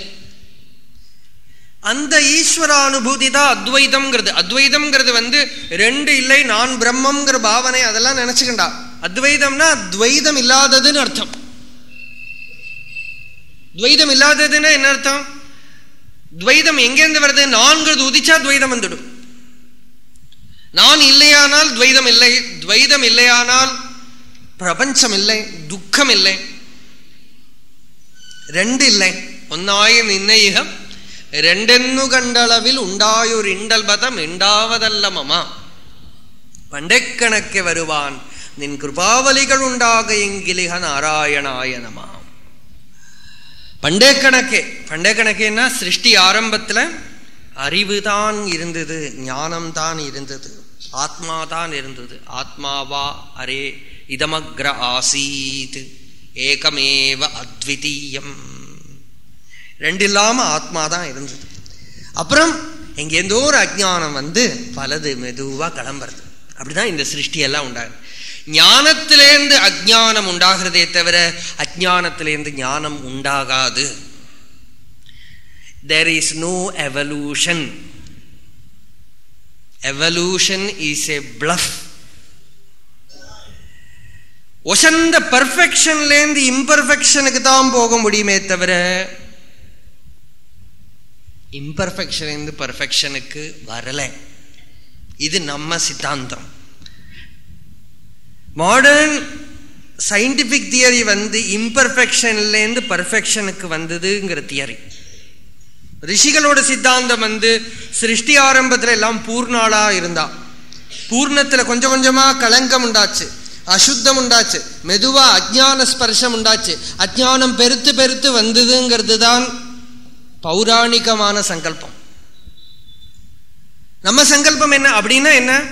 அந்த ஈஸ்வரானுபூதி தான் அத்வைதம்ங்கிறது. அத்வைதம்ங்கிறது வந்து ரெண்டு இல்லை நான் பிரம்மம்ங்கிற பாவனை அதெல்லாம் நினச்சிக்கண்டா. அத்வைதம்னா துவைதம் இல்லாததுன்னு அர்த்தம். துவைதம் இல்லாததுன்னா என்ன அர்த்தம்? துவைதம் எங்கேருந்து வருது? நான்கிறது உதிச்சா துவைதம் வந்துடும். நான் இல்லையானால் துவைதம் இல்லை. துவைதம் இல்லையானால் பிரபஞ்சம் இல்லை. துக்கம் இல்லை. ரெண்டு இல்லை. ஒன்னாய நிர்ணயிகம் രണ്ടെന്നു കണ്ടളവിൽ ഉണ്ടായൊരു ഇണ്ടൽബതം ഉണ്ടാവതല്ല മമ പണ്ടക്കണക്കെ വരുവാൻ നിൻ കൃപാവലികൾ ഉണ്ടാകയെങ്കിലിഹ നാരായണായ നമ பண்டே கணக்கே பண்டே கணக்கேன்னா சிருஷ்டி ஆரம்பத்தில் அறிவு தான் இருந்தது ஞானம் தான் இருந்தது ஆத்மா தான் இருந்தது ஆத்மாவா அரே இதமக்ர ஆசீத் ஏகமேவ அத்விதீயம் ரெண்டு இல்லாமல் ஆத்மா தான் இருந்தது. அப்புறம் எங்கேருந்தோ ஒரு அஜ்ஞானம் வந்து பலது மெதுவாக கிளம்புறது. அப்படிதான் இந்த சிருஷ்டி எல்லாம் உண்டாகுது. ஞானத்திலேருந்து அஜானம் உண்டாகிறதே தவிர அஜானத்திலேருந்து ஞானம் உண்டாகாது. There is no evolution evolution is a bluff ஒசந்த பர்ஃபெக்ஷன்லேருந்து இம்பர்ஃபெக்ஷனுக்கு தான் போக முடியுமே தவிர இம்பர்ஃபெக்ஷன்லேருந்து பர்ஃபெக்ஷனுக்கு வரலை. இது நம்ம சித்தாந்தம். மாடர்ன் சயின்டிஃபிக் தியரி வந்து இம்பர்ஃபெக்ஷன்லேருந்து பர்ஃபெக்ஷனுக்கு வந்ததுங்கிற தியரி ரிஷிகளோட சித்தாந்தம் வந்து சிருஷ்டி ஆரம்பத்தில் எல்லாம் பூர்ணாளா இருந்தா. பூர்ணத்தில் கொஞ்சம் கொஞ்சமாக கலங்கம் உண்டாச்சு. அசுத்தம் உண்டாச்சு. மெதுவாக அஜான ஸ்பர்ஷம் உண்டாச்சு. அஜானம் பெருத்து பெருத்து வந்ததுங்கிறது தான் பௌராணிகமான சங்கல்பம். நம்ம சங்கல்பம் என்ன அப்படின்னா என்ன?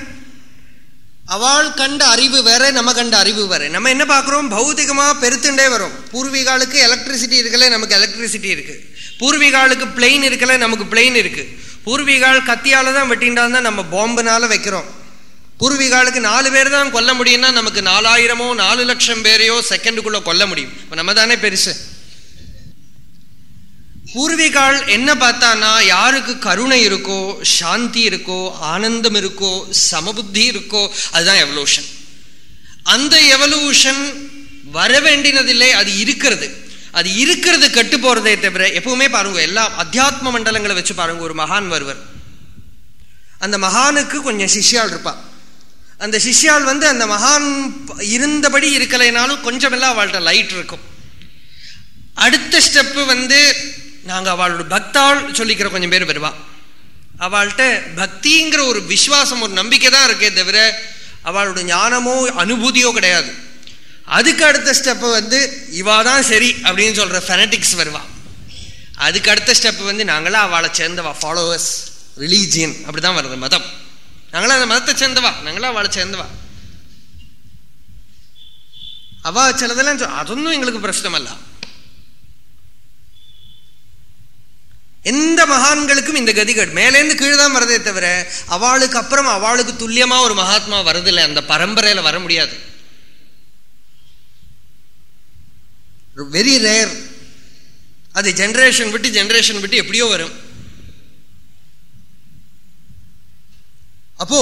அவள் கண்ட அறிவு வேற நம்ம கண்ட அறிவு வேற. நம்ம என்ன பார்க்குறோம்? பௌத்திகமாக பெருத்துண்டே வரும். பூர்வீகாலுக்கு எலக்ட்ரிசிட்டி இருக்கல நமக்கு எலக்ட்ரிசிட்டி இருக்கு. பூர்வீகாலுக்கு பிளெயின் இருக்கல நமக்கு பிளெயின் இருக்கு. பூர்வீகால் கத்தியால் தான் வெட்டின்றான் தான் நம்ம பாம்புனால வைக்கிறோம். பூர்வீகாலுக்கு நாலு பேர் தான் கொல்ல முடியும்னா நமக்கு நாலாயிரமோ நாலு லட்சம் பேரையோ செகண்டுக்குள்ளே கொல்ல முடியும். இப்போ நம்ம தானே பெருசு. பூர்வீகால் என்ன பார்த்தானா யாருக்கு கருணை இருக்கோ சாந்தி இருக்கோ ஆனந்தம் இருக்கோ சமபுத்தி இருக்கோ அதுதான் எவல்யூஷன் அந்த எவல்யூஷன் வர வேண்டினதில்லை அது இருக்கிறது. அது இருக்கிறது கட்டு போறதே தவிர எப்பவுமே பாருங்க எல்லா அத்தியாத்ம மண்டலங்களை வச்சு பாருங்க ஒரு மகான் வருவர். அந்த மகானுக்கு கொஞ்சம் சிஷ்யால் இருப்பா. அந்த சிஷ்யால் வந்து அந்த மகான் இருந்தபடி இருக்கலைனாலும் கொஞ்சமெல்லாம் அவள்கிட்ட லைட் இருக்கும். அடுத்த ஸ்டெப்பு வந்து நாங்கள் அவளோட பக்தாள் சொல்லிக்கிற கொஞ்சம் பேர் வருவா. அவள்கிட்ட பக்திங்கிற ஒரு விசுவாசம் ஒரு நம்பிக்கை தான் இருக்கே தவிர அவளோட ஞானமோ அனுபூதியோ கிடையாது. அதுக்கு அடுத்த ஸ்டெப்பு வந்து இவா தான் சரி அப்படின்னு சொல்கிற ஃபெனட்டிக்ஸ் வருவா. அதுக்கு அடுத்த ஸ்டெப்பு வந்து நாங்களாம் அவளை சேர்ந்தவா ஃபாலோவர்ஸ் ரிலீஜியன் அப்படிதான் வருது மதம். நாங்களாம் அந்த மதத்தை சேர்ந்தவா நாங்களாம் அவளை சேர்ந்தவா. அவ சிலதெல்லாம் அதொன்னும் எங்களுக்கு பிரச்சனம் எந்த மகான்களுக்கும் இந்த கதிகள் மேலேருந்து கீழே தான் வரதே தவிர அவளுக்கு அப்புறம் அவளுக்கு துல்லியமா ஒரு மகாத்மா வரதில்லை. அந்த பரம்பரையில வர முடியாது. வெரி ரேர் அது ஜென்ரேஷன் விட்டு ஜென்ரேஷன் விட்டு எப்படியோ வரும். அப்போ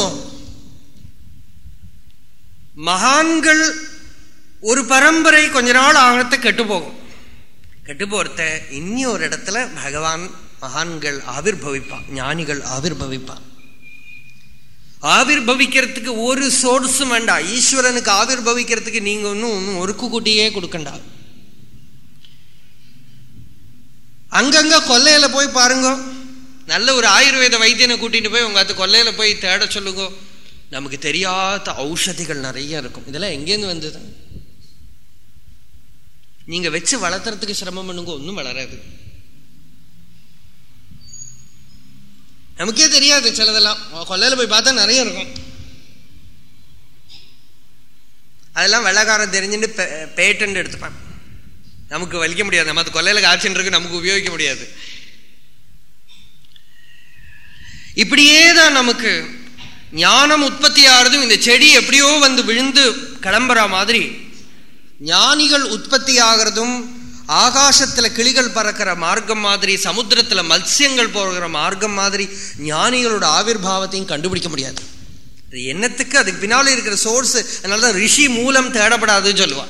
மகான்கள் ஒரு பரம்பரை கொஞ்ச நாள் ஆகத்தை கெட்டு போகும். கெட்டு போறத இனி ஒரு இடத்துல பகவான் மகான்கள் ஆவிர்பவிப்பான் ஞானிகள் ஆவிர்பவிப்பான் ஆவிர்பவிக்கிறதுக்கு ஒரு சோர்ஸும் வேண்டாம். ஈஸ்வரனுக்கு ஆவிர்பவிக்கிறதுக்கு நீங்க ஒன்னும் ஒருக்கு ஒரு குட்டியே கொடுக்கண்டா. அங்கங்க கொல்லையில போய் பாருங்க. நல்ல ஒரு ஆயுர்வேத வைத்தியனை கூட்டிட்டு போய் உங்க அது கொல்லையில போய் தேட சொல்லுங்க. நமக்கு தெரியாத ஔஷதிகள் நிறைய இருக்கும். இதெல்லாம் எங்கேருந்து வந்தது? நீங்க வச்சு வளர்த்துறதுக்கு சிரமம் பண்ணுங்க. ஒன்றும் வளராது. நமக்கே தெரியாது சிலதெல்லாம். கொல்லையில போய் பார்த்தா நிறைய இருக்கும். அதெல்லாம் வெள்ளக்காரன் தெரிஞ்சுட்டு பேட்டன்ட் எடுத்துப்பான். நமக்கு வலிக்க முடியாது. நம்ம அது கொல்லையில காய்ச்சின்னு இருக்கு நமக்கு உபயோகிக்க முடியாது. இப்படியே தான் நமக்கு ஞானம் உற்பத்தி ஆகிறதும் இந்த செடி எப்படியோ வந்து விழுந்து கிளம்புற மாதிரி ஞானிகள் உற்பத்தி ஆகிறதும் ஆகாசத்துல கிளிகள் பறக்கிற மார்க்கம் மாதிரி சமுத்திரத்துல மத்சியங்கள் போகிற மார்க்கம் மாதிரி ஞானிகளோட ஆவிர்வாவத்தையும் கண்டுபிடிக்க முடியாது. அது என்னத்துக்கு? அதுக்கு பின்னால் இருக்கிற சோர்ஸ் அதனால தான் ரிஷி மூலம் தேடப்படாதுன்னு சொல்லுவா.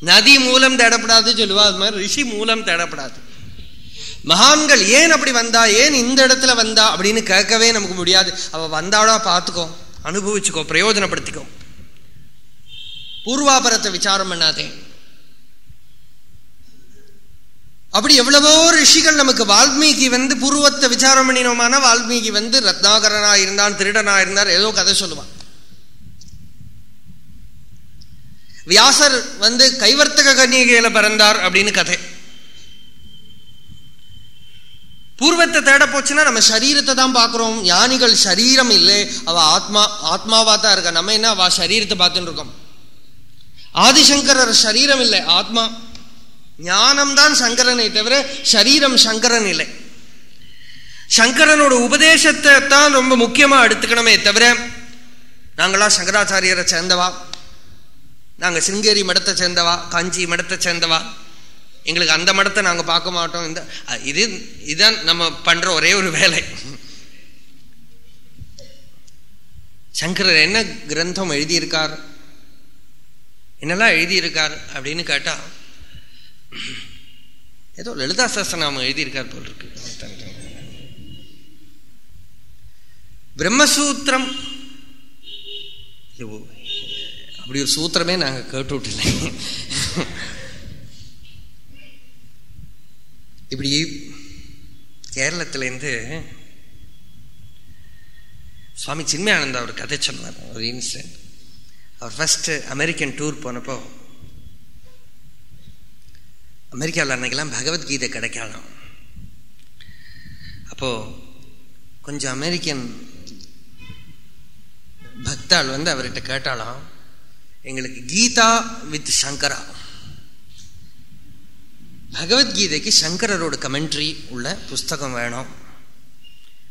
நதி மூலம் தேடப்படாது சொல்லுவா. அது மாதிரி ரிஷி மூலம் தேடப்படாது. மகான்கள் ஏன் அப்படி வந்தா? ஏன் இந்த இடத்துல வந்தா? அப்படின்னு கேட்கவே நமக்கு முடியாது. அவ வந்தாடா பார்த்துக்கோ. அனுபவிச்சுக்கோ. பிரயோஜனப்படுத்திக்கோ. பூர்வாபரத்தை விசாரம் பண்ணாதேன் அப்படி எவ்வளவோ ரிஷிகள் நமக்கு வால்மீகி வந்து பூர்வத்தை விசாரம் பண்ணினோமான வால்மீகி வந்து ரத்னாகரனா இருந்தான் திருடனா இருந்தார் ஏதோ கதை சொல்லுவான். வியாசர் வந்து கைவர்த்தக கன்னிகையில பிறந்தார் அப்படின்னு கதை. பூர்வத்தை தேட போச்சுன்னா நம்ம சரீரத்தை தான் பாக்குறோம் ஞானிகள் சரீரம் இல்லை. அவ ஆத்மா ஆத்மாவா தான் இருக்கா? நம்ம என்ன அவ சரீரத்தை பார்த்துட்டு இருக்கோம். ஆதிசங்கரர் சரீரம் இல்லை ஆத்மா. ஞானம் தான் சங்கரனை தவிர சரீரம் சங்கரன் இல்லை சங்கரனோட உபதேசத்தை தான் ரொம்ப முக்கியமா எடுத்துக்கணுமே தவிர நாங்களா சங்கராச்சாரியரை சேர்ந்தவா? நாங்க சிங்கேரி மடத்தை சேர்ந்தவா? காஞ்சி மடத்தை சேர்ந்தவா? எங்களுக்கு அந்த மடத்தை நாங்க பார்க்க மாட்டோம். இந்த இது இதுதான் நம்ம பண்ற ஒரே ஒரு வேலை. சங்கரர் என்ன கிரந்தம் எழுதியிருக்கார்? என்னெல்லாம் எழுதியிருக்கார் அப்படின்னு கேட்டால் ஏதோ லலிதா சஸ்திரநாமம் எழுதியிருக்கார் போல் இருக்கு. பிரம்மசூத்திரம். அப்படி ஒரு சூத்திரமே நாங்கள் கேட்டு விட்டல இப்படி கேரளத்திலேருந்து சுவாமி சின்மயானந்தா ஒரு கதை சொன்னார் ஒரு இன்சிடென்ட் அவர் ஃபர்ஸ்ட் அமெரிக்கன் டூர் போனப்போ அமெரிக்காவில் அன்னைக்கெல்லாம் பகவத்கீதை கிடைக்கலாம் அப்போது கொஞ்சம் அமெரிக்கன் பக்தாள் வந்து அவர்கிட்ட கேட்டாலாம் எங்களுக்கு கீதா வித் சங்கரா. பகவத்கீதைக்கு சங்கரரோட கமெண்ட்ரி உள்ள புஸ்தகம் வேணும்.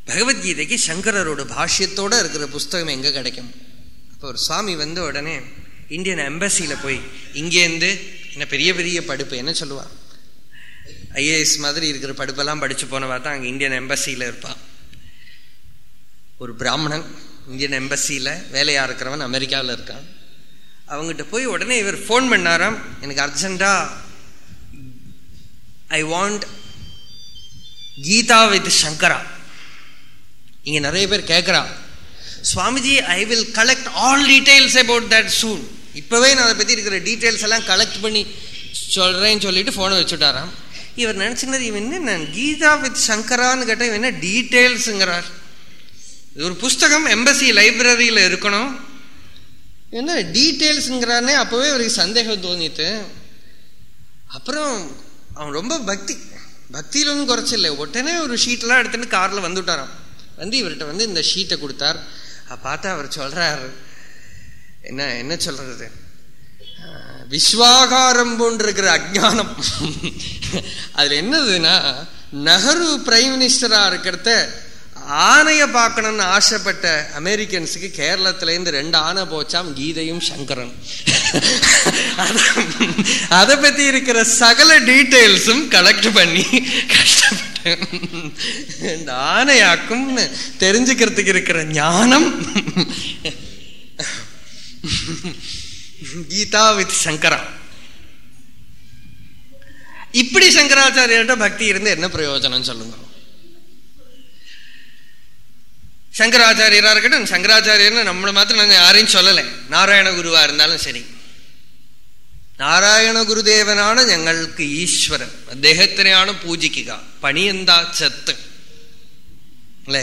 பகவத்கீதைக்கு சங்கரரோட பாஷ்யத்தோட இருக்கிற புஸ்தகம் எங்கே கிடைக்கும்? அப்போ ஒரு சுவாமி வந்த உடனே இந்தியன் எம்பசியில் போய் இங்கேருந்து என்ன பெரிய பெரிய படிப்பு என்ன சொல்லுவா? ஐஏஎஸ் மாதிரி இருக்கிற படிப்பெல்லாம் படிச்சு போனவா தான் அங்கே இந்தியன் எம்பசியில் இருப்பான் ஒரு பிராமணன் இந்தியன் எம்பசியில் வேலையாக இருக்கிறவன் அமெரிக்காவில் இருக்கான். அவங்ககிட்ட போய் உடனே இவர் ஃபோன் பண்ணாராம் எனக்கு அர்ஜென்டா I want Gita with Shankara இங்கே நிறைய பேர் கேட்குறா Swamiji I will collect all details about that soon இப்போவே நான் அதை பற்றி இருக்கிற டீட்டெயில்ஸ் எல்லாம் கலெக்ட் பண்ணி சொல்கிறேன்னு சொல்லிட்டு ஃபோனை வச்சுட்டாராம். இவர் நினச்சினார் இவன் என்ன நான் கீதா வித் சங்கரான்னு கேட்டால் இவன் என்ன டீட்டெயில்ஸுங்கிறார் இது ஒரு புஸ்தகம் எம்பசி லைப்ரரியில் இருக்கணும். என்ன டீட்டெயில்ஸுங்கிறானே அப்போவே இவருக்கு சந்தேகம் தோணிட்டு அப்புறம் அவன் ரொம்ப பக்தி பக்தியில் ஒன்றும் குறைச்சில்லை உடனே ஒரு ஷீட்லாம் எடுத்துகிட்டு காரில் வந்துட்டாராம் வந்து இவர்கிட்ட வந்து இந்த ஷீட்டை கொடுத்தார். பார்த்தா அவர் சொல்கிறார் என்ன என்ன சொல்றது? விஸ்வாகாரம் போன்றிருக்கிற அஜானம் அதுல என்னதுன்னா நெஹ்ரு பிரைம் மினிஸ்டரா இருக்கிறத ஆணைய பார்க்கணும்னு ஆசைப்பட்ட அமெரிக்கன்ஸுக்கு கேரளத்திலேருந்து ரெண்டு ஆனை போச்சாம் கீதையும் சங்கரன். அதை பத்தி இருக்கிற சகல டீட்டெயில்ஸும் கலெக்ட் பண்ணி கஷ்டப்பட்டேன். இந்த ஆனையாக்கும் தெரிஞ்சுக்கிறதுக்கு இருக்கிற ஞானம். கீதா வித் சங்கரா இப்படி சங்கராச்சாரியர்கிட்ட பக்தி இருந்து என்ன பிரயோஜனம் சொல்லுங்க சங்கராச்சாரியரா இருக்கட்டும் சங்கராச்சாரியர்னு நம்மளை மாத்திரம் நான் யாரையும் சொல்லலை நாராயண குருவா இருந்தாலும் சரி നാരായണ ഗുരുദേവനാണ് ഞങ്ങൾക്ക് ഈശ്വരൻ അദ്ദേഹത്തിനെയാണ് പൂജിക്കുക പണിയെന്താ ചത്ത് അല്ലേ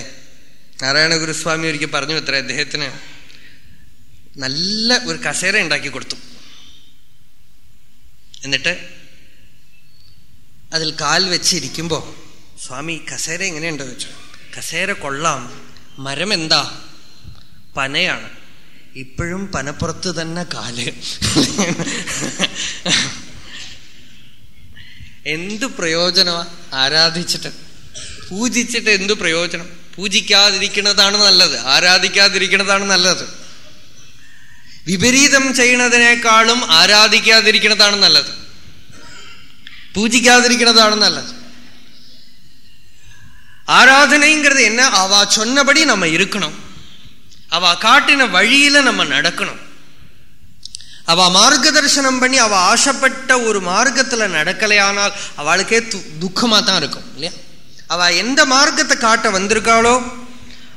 നാരായണ ഗുരുസ്വാമി ഒരിക്കൽ പറഞ്ഞു എത്ര അദ്ദേഹത്തിന് നല്ല ഒരു കസേര ഉണ്ടാക്കി കൊടുത്തു. എന്നിട്ട് അതിൽ കാൽ വെച്ചിരിക്കുമ്പോൾ സ്വാമി കസേര എങ്ങനെയുണ്ടോ? വെച്ചു കസേര കൊള്ളാം. മരം എന്താ? പനയാണ്. ഇപ്പോഴും പനപ്പുറത്ത് തന്നെ കാൽ. എന്തു പ്രയോജനമാ ആരാധിച്ചിട്ട്. പൂജിച്ചിട്ട് എന്തു പ്രയോജനം? പൂജിക്കാതിരിക്കുന്നതാണ് നല്ലത്. ആരാധിക്കാതിരിക്കുന്നതാണ് നല്ലത്. വിപരീതം ചെയ്യുന്നതിനേക്കാളും ആരാധിക്കാതിരിക്കുന്നതാണ് നല്ലത് பூஜிக்காதிருக்கிறதான நல்லது ஆராதனைங்கிறது என்ன அவ சொன்னபடி நம்ம இருக்கணும் அவ காட்டின வழியில நம்ம நடக்கணும் அவ மார்க்க தரிசனம் பண்ணி அவ ஆசைப்பட்ட ஒரு மார்க்கத்துல நடக்கலையானால் அவளுக்கே துக்கமா தான் இருக்கும் இல்லையா அவ எந்த மார்க்கத்தை காட்ட வந்திருக்காளோ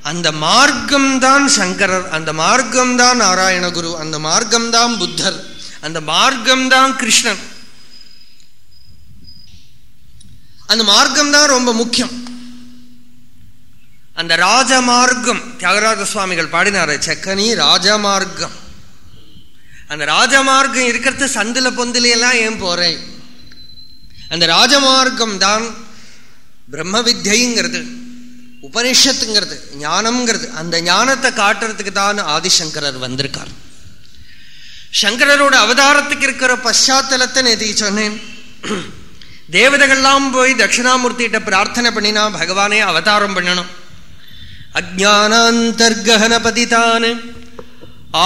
அந்த மார்க்கம்தான் சங்கரர் அந்த மார்க்கம் தான் நாராயணகுரு அந்த மார்க்கம்தான் புத்தர் அந்த மார்க்கம்தான் கிருஷ்ணன். அந்த மார்க்கம் தான் ரொம்ப முக்கியம். அந்த ராஜமார்க்கம் தியாகராஜ சுவாமிகள் பாடினார் செக்கனி ராஜமார்க்கம். அந்த ராஜமார்க்கம் இருக்கிறது சந்தில பொந்திலையெல்லாம் ஏன் போறேன்? அந்த ராஜமார்க்கம் தான் பிரம்ம வித்யைங்கிறது உபனிஷத்துங்கிறது ஞானம்ங்கிறது அந்த ஞானத்தை காட்டுறதுக்கு தான் ஆதிசங்கரர் வந்திருக்கார். சங்கரரோட அவதாரத்துக்கு இருக்கிற பஷாத்தலத்தை நேதி சொன்னேன். தேவதைகள்லாம் போய் தட்சிணாமூர்த்திகிட்ட பிரார்த்தனை பண்ணினா பகவானே அவதாரம் பண்ணணும். அஜானாந்தர்கஹன பதிதான்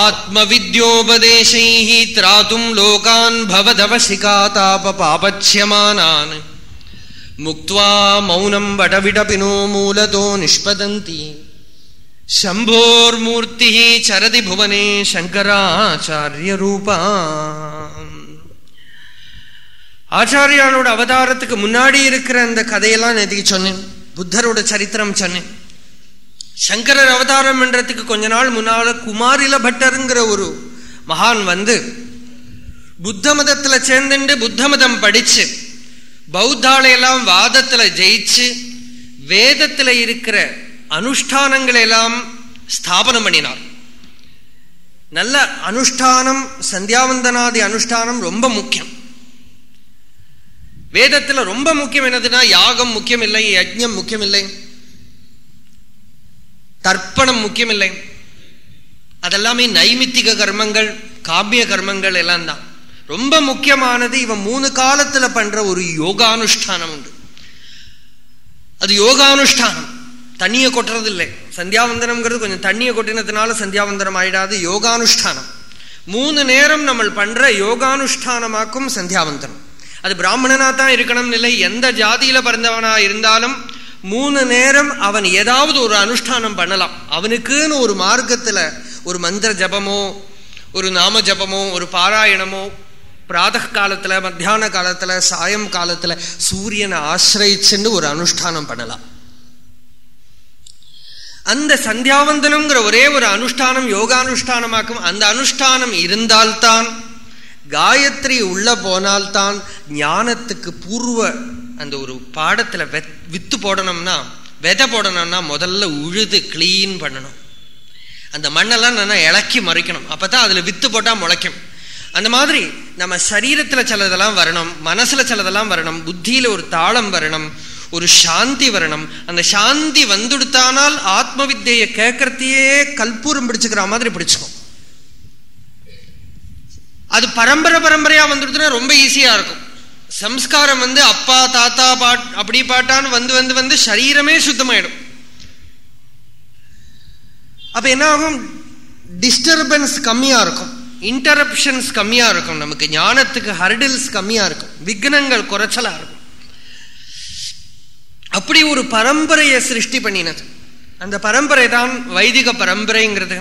ஆத்ம வித்யோபதேசை திராத்தும் லோகான் பவதவசிகாதாப பாபட்சியமானான் முக்வா மௌனம் வடவிடபினோ மூலதோ நிஷ்பதந்தி சம்போர்மூர்த்தி சரதி புவனே சங்கராச்சாரிய ரூபா ஆச்சாரியாளோட அவதாரத்துக்கு முன்னாடி இருக்கிற அந்த கதையெல்லாம் நேற்றுக்கு சொன்னேன். புத்தரோட சரித்திரம் சொன்னேன். சங்கரர் அவதாரம் என்றதுக்கு கொஞ்ச நாள் முன்னால குமாரில பட்டருங்கிற ஒரு மகான் வந்து புத்த மதத்துல சேர்ந்துட்டு புத்த மதம் படிச்சு பௌத்தாலையெல்லாம் வாதத்தில் ஜெயிச்சு வேதத்தில் இருக்கிற அனுஷ்டானங்களை எல்லாம் ஸ்தாபனம் பண்ணினார். நல்ல அனுஷ்டானம் சந்தியாவந்தனாதி அனுஷ்டானம் ரொம்ப முக்கியம். வேதத்தில் ரொம்ப முக்கியம் என்னதுன்னா யாகம் முக்கியம் இல்லை யஜ்யம் முக்கியம் இல்லை தர்ப்பணம் முக்கியம் இல்லை அதெல்லாமே நைமித்திக கர்மங்கள் காமிய கர்மங்கள் எல்லாம் தான். ரொம்ப முக்கியமானது இவன் மூணு காலத்துல பண்ற ஒரு யோகானுஷ்டானம் உண்டு. அது யோகானுஷ்டானம். தண்ணியை கொட்டுறது இல்லை சந்தியாவந்தனம்ங்கிறது கொஞ்சம் தண்ணியை கொட்டினதுனால சந்தியாவந்தனம் ஆயிடாது யோகானுஷ்டானம். மூணு நேரம் நம்ம பண்ற யோகானுஷ்டானமாக்கும் சந்தியாவந்தனம். அது பிராமணனா தான் இருக்கணும் இல்லை எந்த ஜாதியில பிறந்தவனா இருந்தாலும் மூணு நேரம் அவன் ஏதாவது ஒரு அனுஷ்டானம் பண்ணலாம். அவனுக்குன்னு ஒரு மார்க்கத்துல ஒரு மந்திர ஜபமோ ஒரு நாம ஜபமோ ஒரு பாராயணமோ பிராத காலத்தில் மத்தியான காலத்தில் சாயம் காலத்தில் சூரியனை ஆசிரயிச்சுன்னு ஒரு அனுஷ்டானம் பண்ணலாம். அந்த சந்தியாவந்தனம்ங்கிற ஒரே ஒரு அனுஷ்டானம் யோகானுஷ்டானமாக்கும். அந்த அனுஷ்டானம் இருந்தால்தான் காயத்ரி உள்ள போனால்தான் ஞானத்துக்கு பூர்வ அந்த ஒரு பாடத்தில் வித்து போடணும்னா விதை போடணும்னா முதல்ல உழுது கிளீன் பண்ணணும். அந்த மண்ணெல்லாம் நல்லா இலக்கி மறைக்கணும். அப்போ தான் அதில் வித்து போட்டால் முளைக்கும். அந்த மாதிரி நம்ம சரீரத்தில் சிலதெல்லாம் வரணும் மனசில் சிலதெல்லாம் வரணும் புத்தியில் ஒரு தாளம் வரணும் ஒரு சாந்தி வரணும். அந்த சாந்தி வந்துடுத்தானால் ஆத்ம வித்தியை கேட்கறதையே கல்பூரம் பிடிச்சுக்கிற மாதிரி பிடிச்சுக்கும். அது பரம்பரை பரம்பரையா வந்துடுதுன்னா ரொம்ப ஈஸியா இருக்கும். சம்ஸ்காரம் வந்து அப்பா தாத்தா பாட் அப்படி பாட்டான்னு வந்து வந்து வந்து சரீரமே சுத்தமாயிடும். அப்ப என்ன ஆகும்? டிஸ்டர்பன்ஸ் கம்மியா இருக்கும். இன்டரப்ஷன்ஸ் கம்மியாக இருக்கும். நமக்கு ஞானத்துக்கு ஹர்டில்ஸ் கம்மியாக இருக்கும். விக்னங்கள் குறைச்சலாக இருக்கும். அப்படி ஒரு பரம்பரையை சிருஷ்டி பண்ணினது. அந்த பரம்பரை தான் வைதிக பரம்பரைங்கிறது.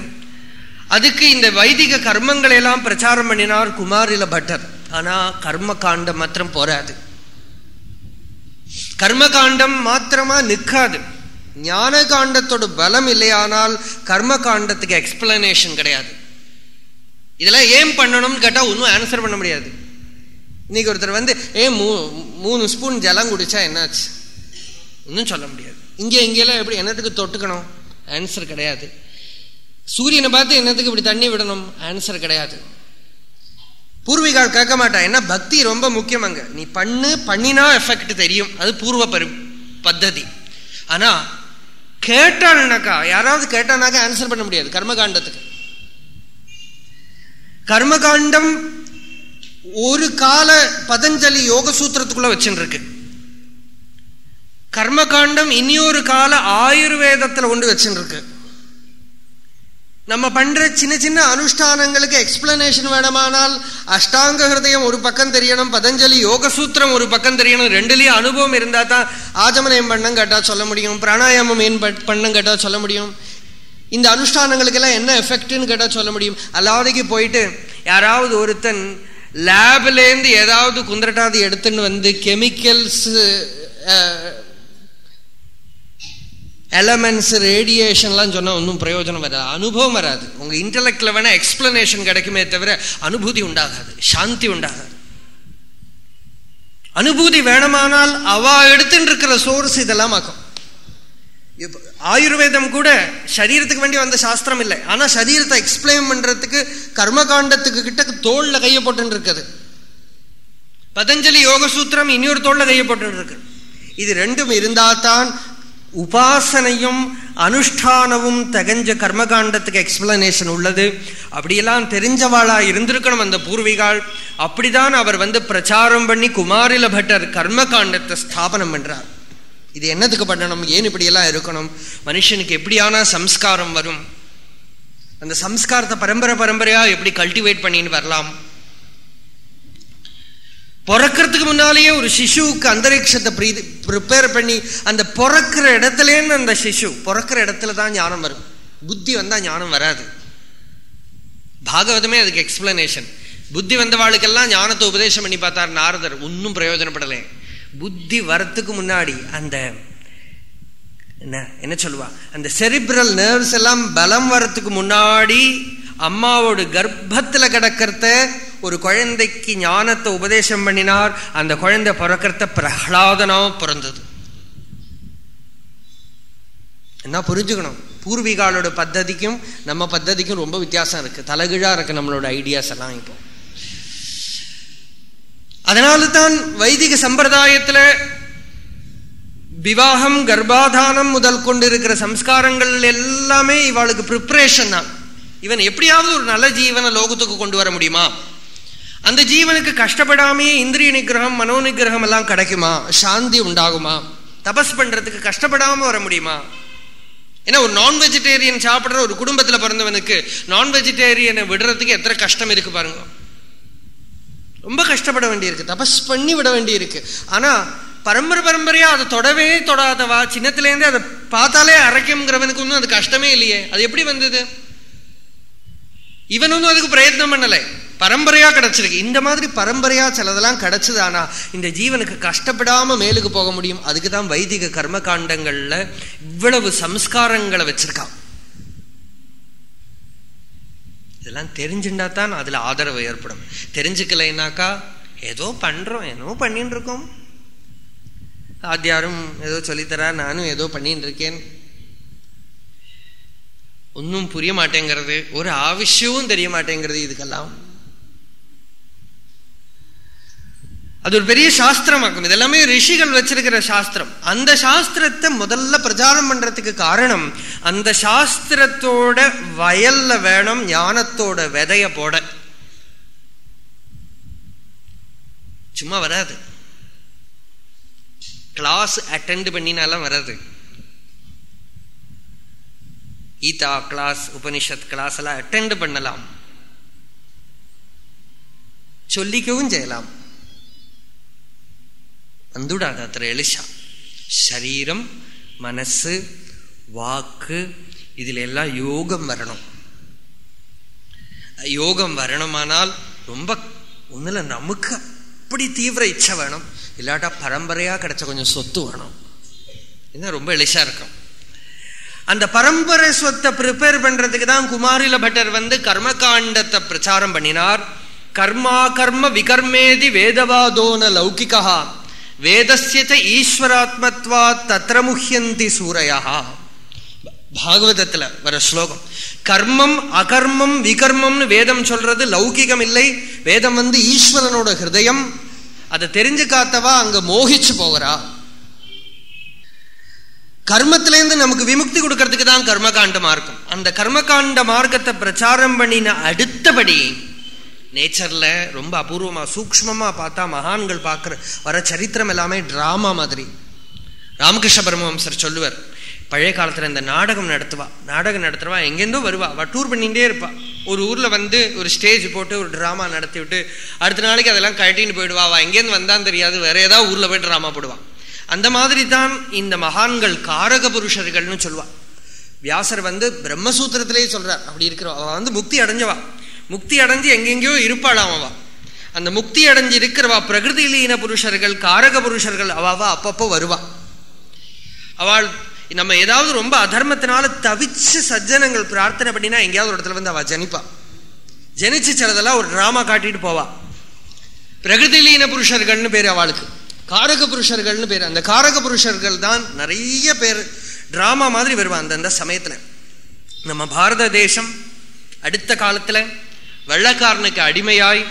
அதுக்கு இந்த வைதிக கர்மங்களை எல்லாம் பிரச்சாரம் பண்ணினார் குமாரில பட்டர். ஆனால் கர்ம காண்டம் மாத்திரம் போராது கர்ம காண்டம் மாத்திரமா நிற்காது. ஞான காண்டத்தோட பலம் இல்லையானால் கர்ம காண்டத்துக்கு எக்ஸ்பிளனேஷன் கிடையாது. இதெல்லாம் ஏன் பண்ணணும்னு கேட்டால் ஒன்றும் ஆன்சர் பண்ண முடியாது. இன்னைக்கு ஒருத்தர் வந்து ஏன் மூ மூணு ஸ்பூன் ஜலம் குடிச்சா என்னாச்சு? ஒன்றும் சொல்ல முடியாது. இங்கே இங்கெல்லாம் எப்படி என்னத்துக்கு தொட்டுக்கணும்? ஆன்சர் கிடையாது. சூரியனை பார்த்து என்னத்துக்கு இப்படி தண்ணி விடணும்? ஆன்சர் கிடையாது. பூர்வீகால் கேட்க மாட்டா ஏன்னா பக்தி ரொம்ப முக்கியம் அங்கே. நீ பண்ணு பண்ணினா எஃபெக்ட் தெரியும். அது பூர்வ பரி பத்ததி. ஆனால் கேட்டாள்னாக்கா யாராவது கேட்டானாக்கா ஆன்சர் பண்ண முடியாது. கர்மகாண்டத்துக்கு. கர்மகாண்டம் ஒரு கால பதஞ்சலி யோக சூத்திரத்துக்குள்ள வச்சுருக்கு கர்மகாண்டம் இனியொரு கால ஆயுர்வேதத்தில் ஒன்று வச்சுருக்கு நம்ம பண்ற சின்ன சின்ன அனுஷ்டானங்களுக்கு எக்ஸ்பிளனேஷன் வேணுமானால் அஷ்டாங்க ஹிருதயம் ஒரு பக்கம் தெரியணும் பதஞ்சலி யோக சூத்திரம் ஒரு பக்கம் தெரியணும் ரெண்டுலேயும் அனுபவம் இருந்தால் தான் ஆஜமனம் பண்ணம் கேட்டால் சொல்ல முடியும் பிராணாயாமம் ஏன் பண்ணம் கேட்டால் சொல்ல முடியும். இந்த அனுஷ்டானங்களுக்கெல்லாம் என்ன எஃபெக்ட்னு கேட்டால் சொல்ல முடியும். அல்லாதைக்கு போயிட்டு யாராவது ஒருத்தன் லேப்லேருந்து ஏதாவது குந்திரட்டாது எடுத்துன்னு வந்து கெமிக்கல்ஸ் எலமெண்ட்ஸ் ரேடியேஷன்லாம் சொன்னால் ஒன்றும் பிரயோஜனம் வராது. அனுபவம் வராது. உங்கள் இன்டலெக்டில் வேணால் எக்ஸ்பிளனேஷன் கிடைக்குமே தவிர அனுபூதி உண்டாகாது. சாந்தி உண்டாகாது. அனுபூதி வேணுமானால் அவ எடுத்துட்டு இருக்கிற சோர்ஸ் இதெல்லாம் ஆக்கும் ஆயுர்வேதம் கூட சரீரத்துக்கு வேண்டி வந்த சாஸ்திரம் இல்லை. ஆனால் சரீரத்தை எக்ஸ்பிளைன் பண்ணுறதுக்கு கர்மகாண்டத்துக்கு கிட்ட தோளில் கைய போட்டு இருக்குது பதஞ்சலி யோக சூத்திரம் இன்னொரு தோளில் கைய போட்டு இருக்கு இது ரெண்டும் இருந்தால்தான் உபாசனையும் அனுஷ்டானமும் தகஞ்ச கர்மகாண்டத்துக்கு எக்ஸ்பிளனேஷன் உள்ளது. அப்படியெல்லாம் தெரிஞ்சவாளா இருந்திருக்கணும் அந்த பூர்வீகால் அப்படிதான் அவர் வந்து பிரச்சாரம் பண்ணி குமாரில பட்டர் கர்மகாண்டத்தை ஸ்தாபனம் பண்றார். இது என்னத்துக்கு பண்ணணும்? ஏன் இப்படியெல்லாம் இருக்கணும்? மனுஷனுக்கு எப்படியான சம்ஸ்காரம் வரும். அந்த சம்ஸ்காரத்தை பரம்பரை பரம்பரையாக எப்படி கல்டிவேட் பண்ணின்னு வரலாம்? பிறக்கிறதுக்கு முன்னாலேயே ஒரு சிசுவுக்கு அந்தரிக்ஷத்தை ப்ரீதி ப்ரிப்பேர் பண்ணி அந்த பிறக்கிற இடத்துலேன்னு அந்த சிசு பிறக்கிற இடத்துல தான் ஞானம் வரும். புத்தி வந்தால் ஞானம் வராது. பாகவதமே அதுக்கு எக்ஸ்பிளனேஷன் புத்தி வந்தவாளுக்கெல்லாம் ஞானத்தை உபதேசம் பண்ணி பார்த்தார் நாரதர். ஒன்றும் பிரயோஜனப்படலை. புத்தி வரத்துக்கு முன்னாடி அந்த என்ன என்ன சொல்லுவா? அந்த செரிப்ரல் நர்வ்ஸ் எல்லாம் பலம் வரத்துக்கு முன்னாடி அம்மாவோட கர்ப்பத்துல கிடக்கிறத ஒரு குழந்தைக்கு ஞானத்தை உபதேசம் பண்ணினார். அந்த குழந்தை பிறக்கிறத பிரகலாதனாக பிறந்தது. என்ன புரிஞ்சுக்கணும்? பூர்வீகாலோட பத்ததிக்கும் நம்ம பத்ததிக்கும் ரொம்ப வித்தியாசம் இருக்குது தலைகீழா இருக்குது நம்மளோட ஐடியாஸ் எல்லாம் இப்போ. அதனால தான் வைதிக சம்பிரதாயத்தில் விவாகம் கர்ப்பாதானம் முதல் கொண்டு இருக்கிற சம்ஸ்காரங்கள் எல்லாமே இவாளுக்கு ப்ரிப்பரேஷன் தான். இவன் எப்படியாவது ஒரு நல்ல ஜீவனை லோகத்துக்கு கொண்டு வர முடியுமா? அந்த ஜீவனுக்கு கஷ்டப்படாமையே இந்திரிய நிகிரகம் மனோ நிகிரகம் எல்லாம் கிடைக்குமா? சாந்தி உண்டாகுமா? தபஸ் பண்றதுக்கு கஷ்டப்படாம வர முடியுமா? ஏன்னா ஒரு நான் வெஜிடேரியன் சாப்பிட்ற ஒரு குடும்பத்தில் பிறந்தவனுக்கு நான் வெஜிடேரியனை விடுறதுக்கு எத்தனை கஷ்டம் இருக்கு பாருங்க. ரொம்ப கஷ்டப்பட வேண்டியிருக்கு. தபஸ் பண்ணி விட வேண்டியிருக்கு. ஆனா பரம்பரை பரம்பரையா அதை தொடவே தொடாதவா? சின்னத்துலேருந்தே அதை பார்த்தாலே அரைக்கும்ங்கிறவனுக்கு ஒன்றும் அது கஷ்டமே இல்லையே. அது எப்படி வந்தது? இவன் ஒன்றும் அதுக்கு பிரயத்னம் பண்ணலை. பரம்பரையா கிடைச்சிருக்கு. இந்த மாதிரி பரம்பரையா சிலதெல்லாம் கிடைச்சது ஆனா இந்த ஜீவனுக்கு கஷ்டப்படாம மேலுக்கு போக முடியும். அதுக்கு தான் வைதிக கர்ம காண்டங்கள்ல இவ்வளவு சம்ஸ்காரங்களை வச்சிருக்கான். இதெல்லாம் தெரிஞ்சுட்டா தான் அதுல ஆதரவு ஏற்படும். தெரிஞ்சுக்கலைனாக்கா ஏதோ பண்றோம் ஏதோ பண்ணின்னு இருக்கோம் ஆத்தியாரும் ஏதோ சொல்லித்தரா நானும் ஏதோ பண்ணின்னு இருக்கேன் ஒன்றும் புரிய மாட்டேங்கிறது ஒரு ஆവശ്யவும் தெரிய மாட்டேங்கிறது இதுக்கெல்லாம். அது ஒரு பெரிய சாஸ்திரமாக்கும். இதெல்லாமே ரிஷிகள் வச்சிருக்கிற சாஸ்திரம். அந்த சாஸ்திரத்தை முதல்ல பிரச்சாரம் பண்றதுக்கு காரணம் அந்த சாஸ்திரத்தோட வயல்ல வேணும் ஞானத்தோட விதைய போட. சும்மா வராது. கிளாஸ் அட்டெண்ட் பண்ணினாலும் வராது. ஈதா கிளாஸ் உபனிஷத் கிளாஸ் எல்லாம் அட்டெண்ட் பண்ணலாம். சொல்லிக்கவும் செய்யலாம். வந்துடாது அത്ര எளிஷா சரீரம் மனசு வாக்கு இதில் எல்லாம் யோகம் வரணும். யோகம் வரணுமானால் ரொம்ப ஒன்றில் நமக்கு அப்படி தீவிர இச்சை வேணும். இல்லாட்டா பரம்பரையாக கிடைச்ச கொஞ்சம் சொத்து வேணும் என்ன ரொம்ப எளிஷா இருக்கும். அந்த பரம்பரை சொத்தை ப்ரிப்பேர் பண்ணுறதுக்கு தான் குமாரில பட்டர் வந்து கர்மகாண்டத்தை பிரச்சாரம் பண்ணினார். கர்மா கர்ம விகர்மேதி வேதவாதோன லௌகிகா. வேதசியத ஈஸ்வராத்மத்வா தத்திர முஹியந்தி சூரையா பாகவதத்தில் வர ஸ்லோகம். கர்மம் அகர்மம் விகர்மம்னு வேதம் சொல்றது லௌகிகம் இல்லை வேதம் வந்து ஈஸ்வரனோட ஹிருதயம். அதை தெரிஞ்சு காத்தவா அங்க மோகிச்சு போகிறா கர்மத்திலேருந்து நமக்கு விமுக்தி கொடுக்கறதுக்கு தான் கர்மகாண்ட மார்க்கம். அந்த கர்மகாண்ட மார்க்கத்தை பிரச்சாரம் பண்ணின அடுத்தபடி நேச்சரில் ரொம்ப அபூர்வமாக சூக்மமாக பார்த்தா மகான்கள் பார்க்குற வர சரித்திரம் எல்லாமே ட்ராமா மாதிரி. ராமகிருஷ்ண பரமஹம்சர் சொல்லுவார் பழைய காலத்தில் இந்த நாடகம் நடத்துவா நாடகம் நடத்துவா எங்கேருந்தோ வருவா அவள் டூர் பண்ணிகிட்டே இருப்பாள் ஒரு ஊரில் வந்து ஒரு ஸ்டேஜ் போட்டு ஒரு ட்ராமா நடத்தி விட்டு அடுத்த நாளைக்கு அதெல்லாம் கழட்டின்னு போயிடுவா. அவள் எங்கேருந்து வந்தான்னு தெரியாது வேற ஏதாவது ஊரில் போய் ட்ராமா போடுவான் அந்த மாதிரி தான் இந்த மகான்கள் காரக புருஷர்கள்னு சொல்லுவாள் வியாசர் வந்து பிரம்மசூத்திரத்திலேயே சொல்கிறார் அப்படி இருக்கிறவா அவள் வந்து முக்தி அடைஞ்சவா. முக்தி அடைஞ்சு எங்கெங்கயோ இருப்பாளாம் அவ. அந்த முக்தி அடைஞ்சு இருக்கிறவா பிரகிருதி லீன புருஷர்கள் காரக புருஷர்கள் அவாவா அப்பப்போ வருவா. அவள் நம்ம ஏதாவது ரொம்ப அதர்மத்தினால தவிச்சு சஜ்ஜனங்கள் பிரார்த்தனை பண்ணினா எங்கேயாவது ஒரு இடத்துல வந்து அவள் ஜனிப்பா. ஜனிச்சு சிலதெல்லாம் ஒரு ட்ராமா காட்டிட்டு போவா. பிரகிருதிலீன புருஷர்கள்னு பேர் அவளுக்கு. காரக புருஷர்கள்னு பேர். அந்த காரக புருஷர்கள் தான் நிறைய பேர் டிராமா மாதிரி வருவா அந்தந்த சமயத்துல. நம்ம பாரத தேசம் அடுத்த காலத்துல வெள்ளக்காரனுக்கு அடிமையாய்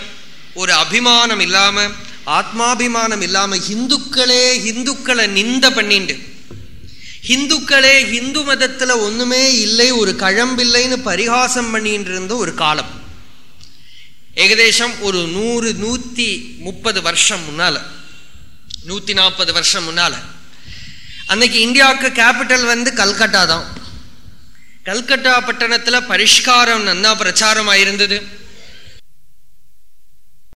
ஒரு அபிமானம் இல்லாம ஆத்மாபிமானம் இல்லாம ஹிந்துக்களே ஹிந்துக்களை நிந்த பண்ணிண்டு. ஹிந்துக்களே ஹிந்து மதத்துல ஒண்ணுமே இல்லை ஒரு கழம்பில்லைன்னு பரிகாசம் பண்ணிட்டு இருந்த ஒரு காலம். ஏகதேசம் ஒரு நூறு நூத்தி முப்பது வருஷம் முன்னால. நூத்தி நாற்பது வருஷம் முன்னால. அன்னைக்கு இந்தியாவுக்கு கேபிட்டல் வந்து கல்கட்டா தான் கல்கட்டா பட்டணத்துல பரிஷ்காரம் நன்னா பிரச்சாரம் ஆயிருந்தது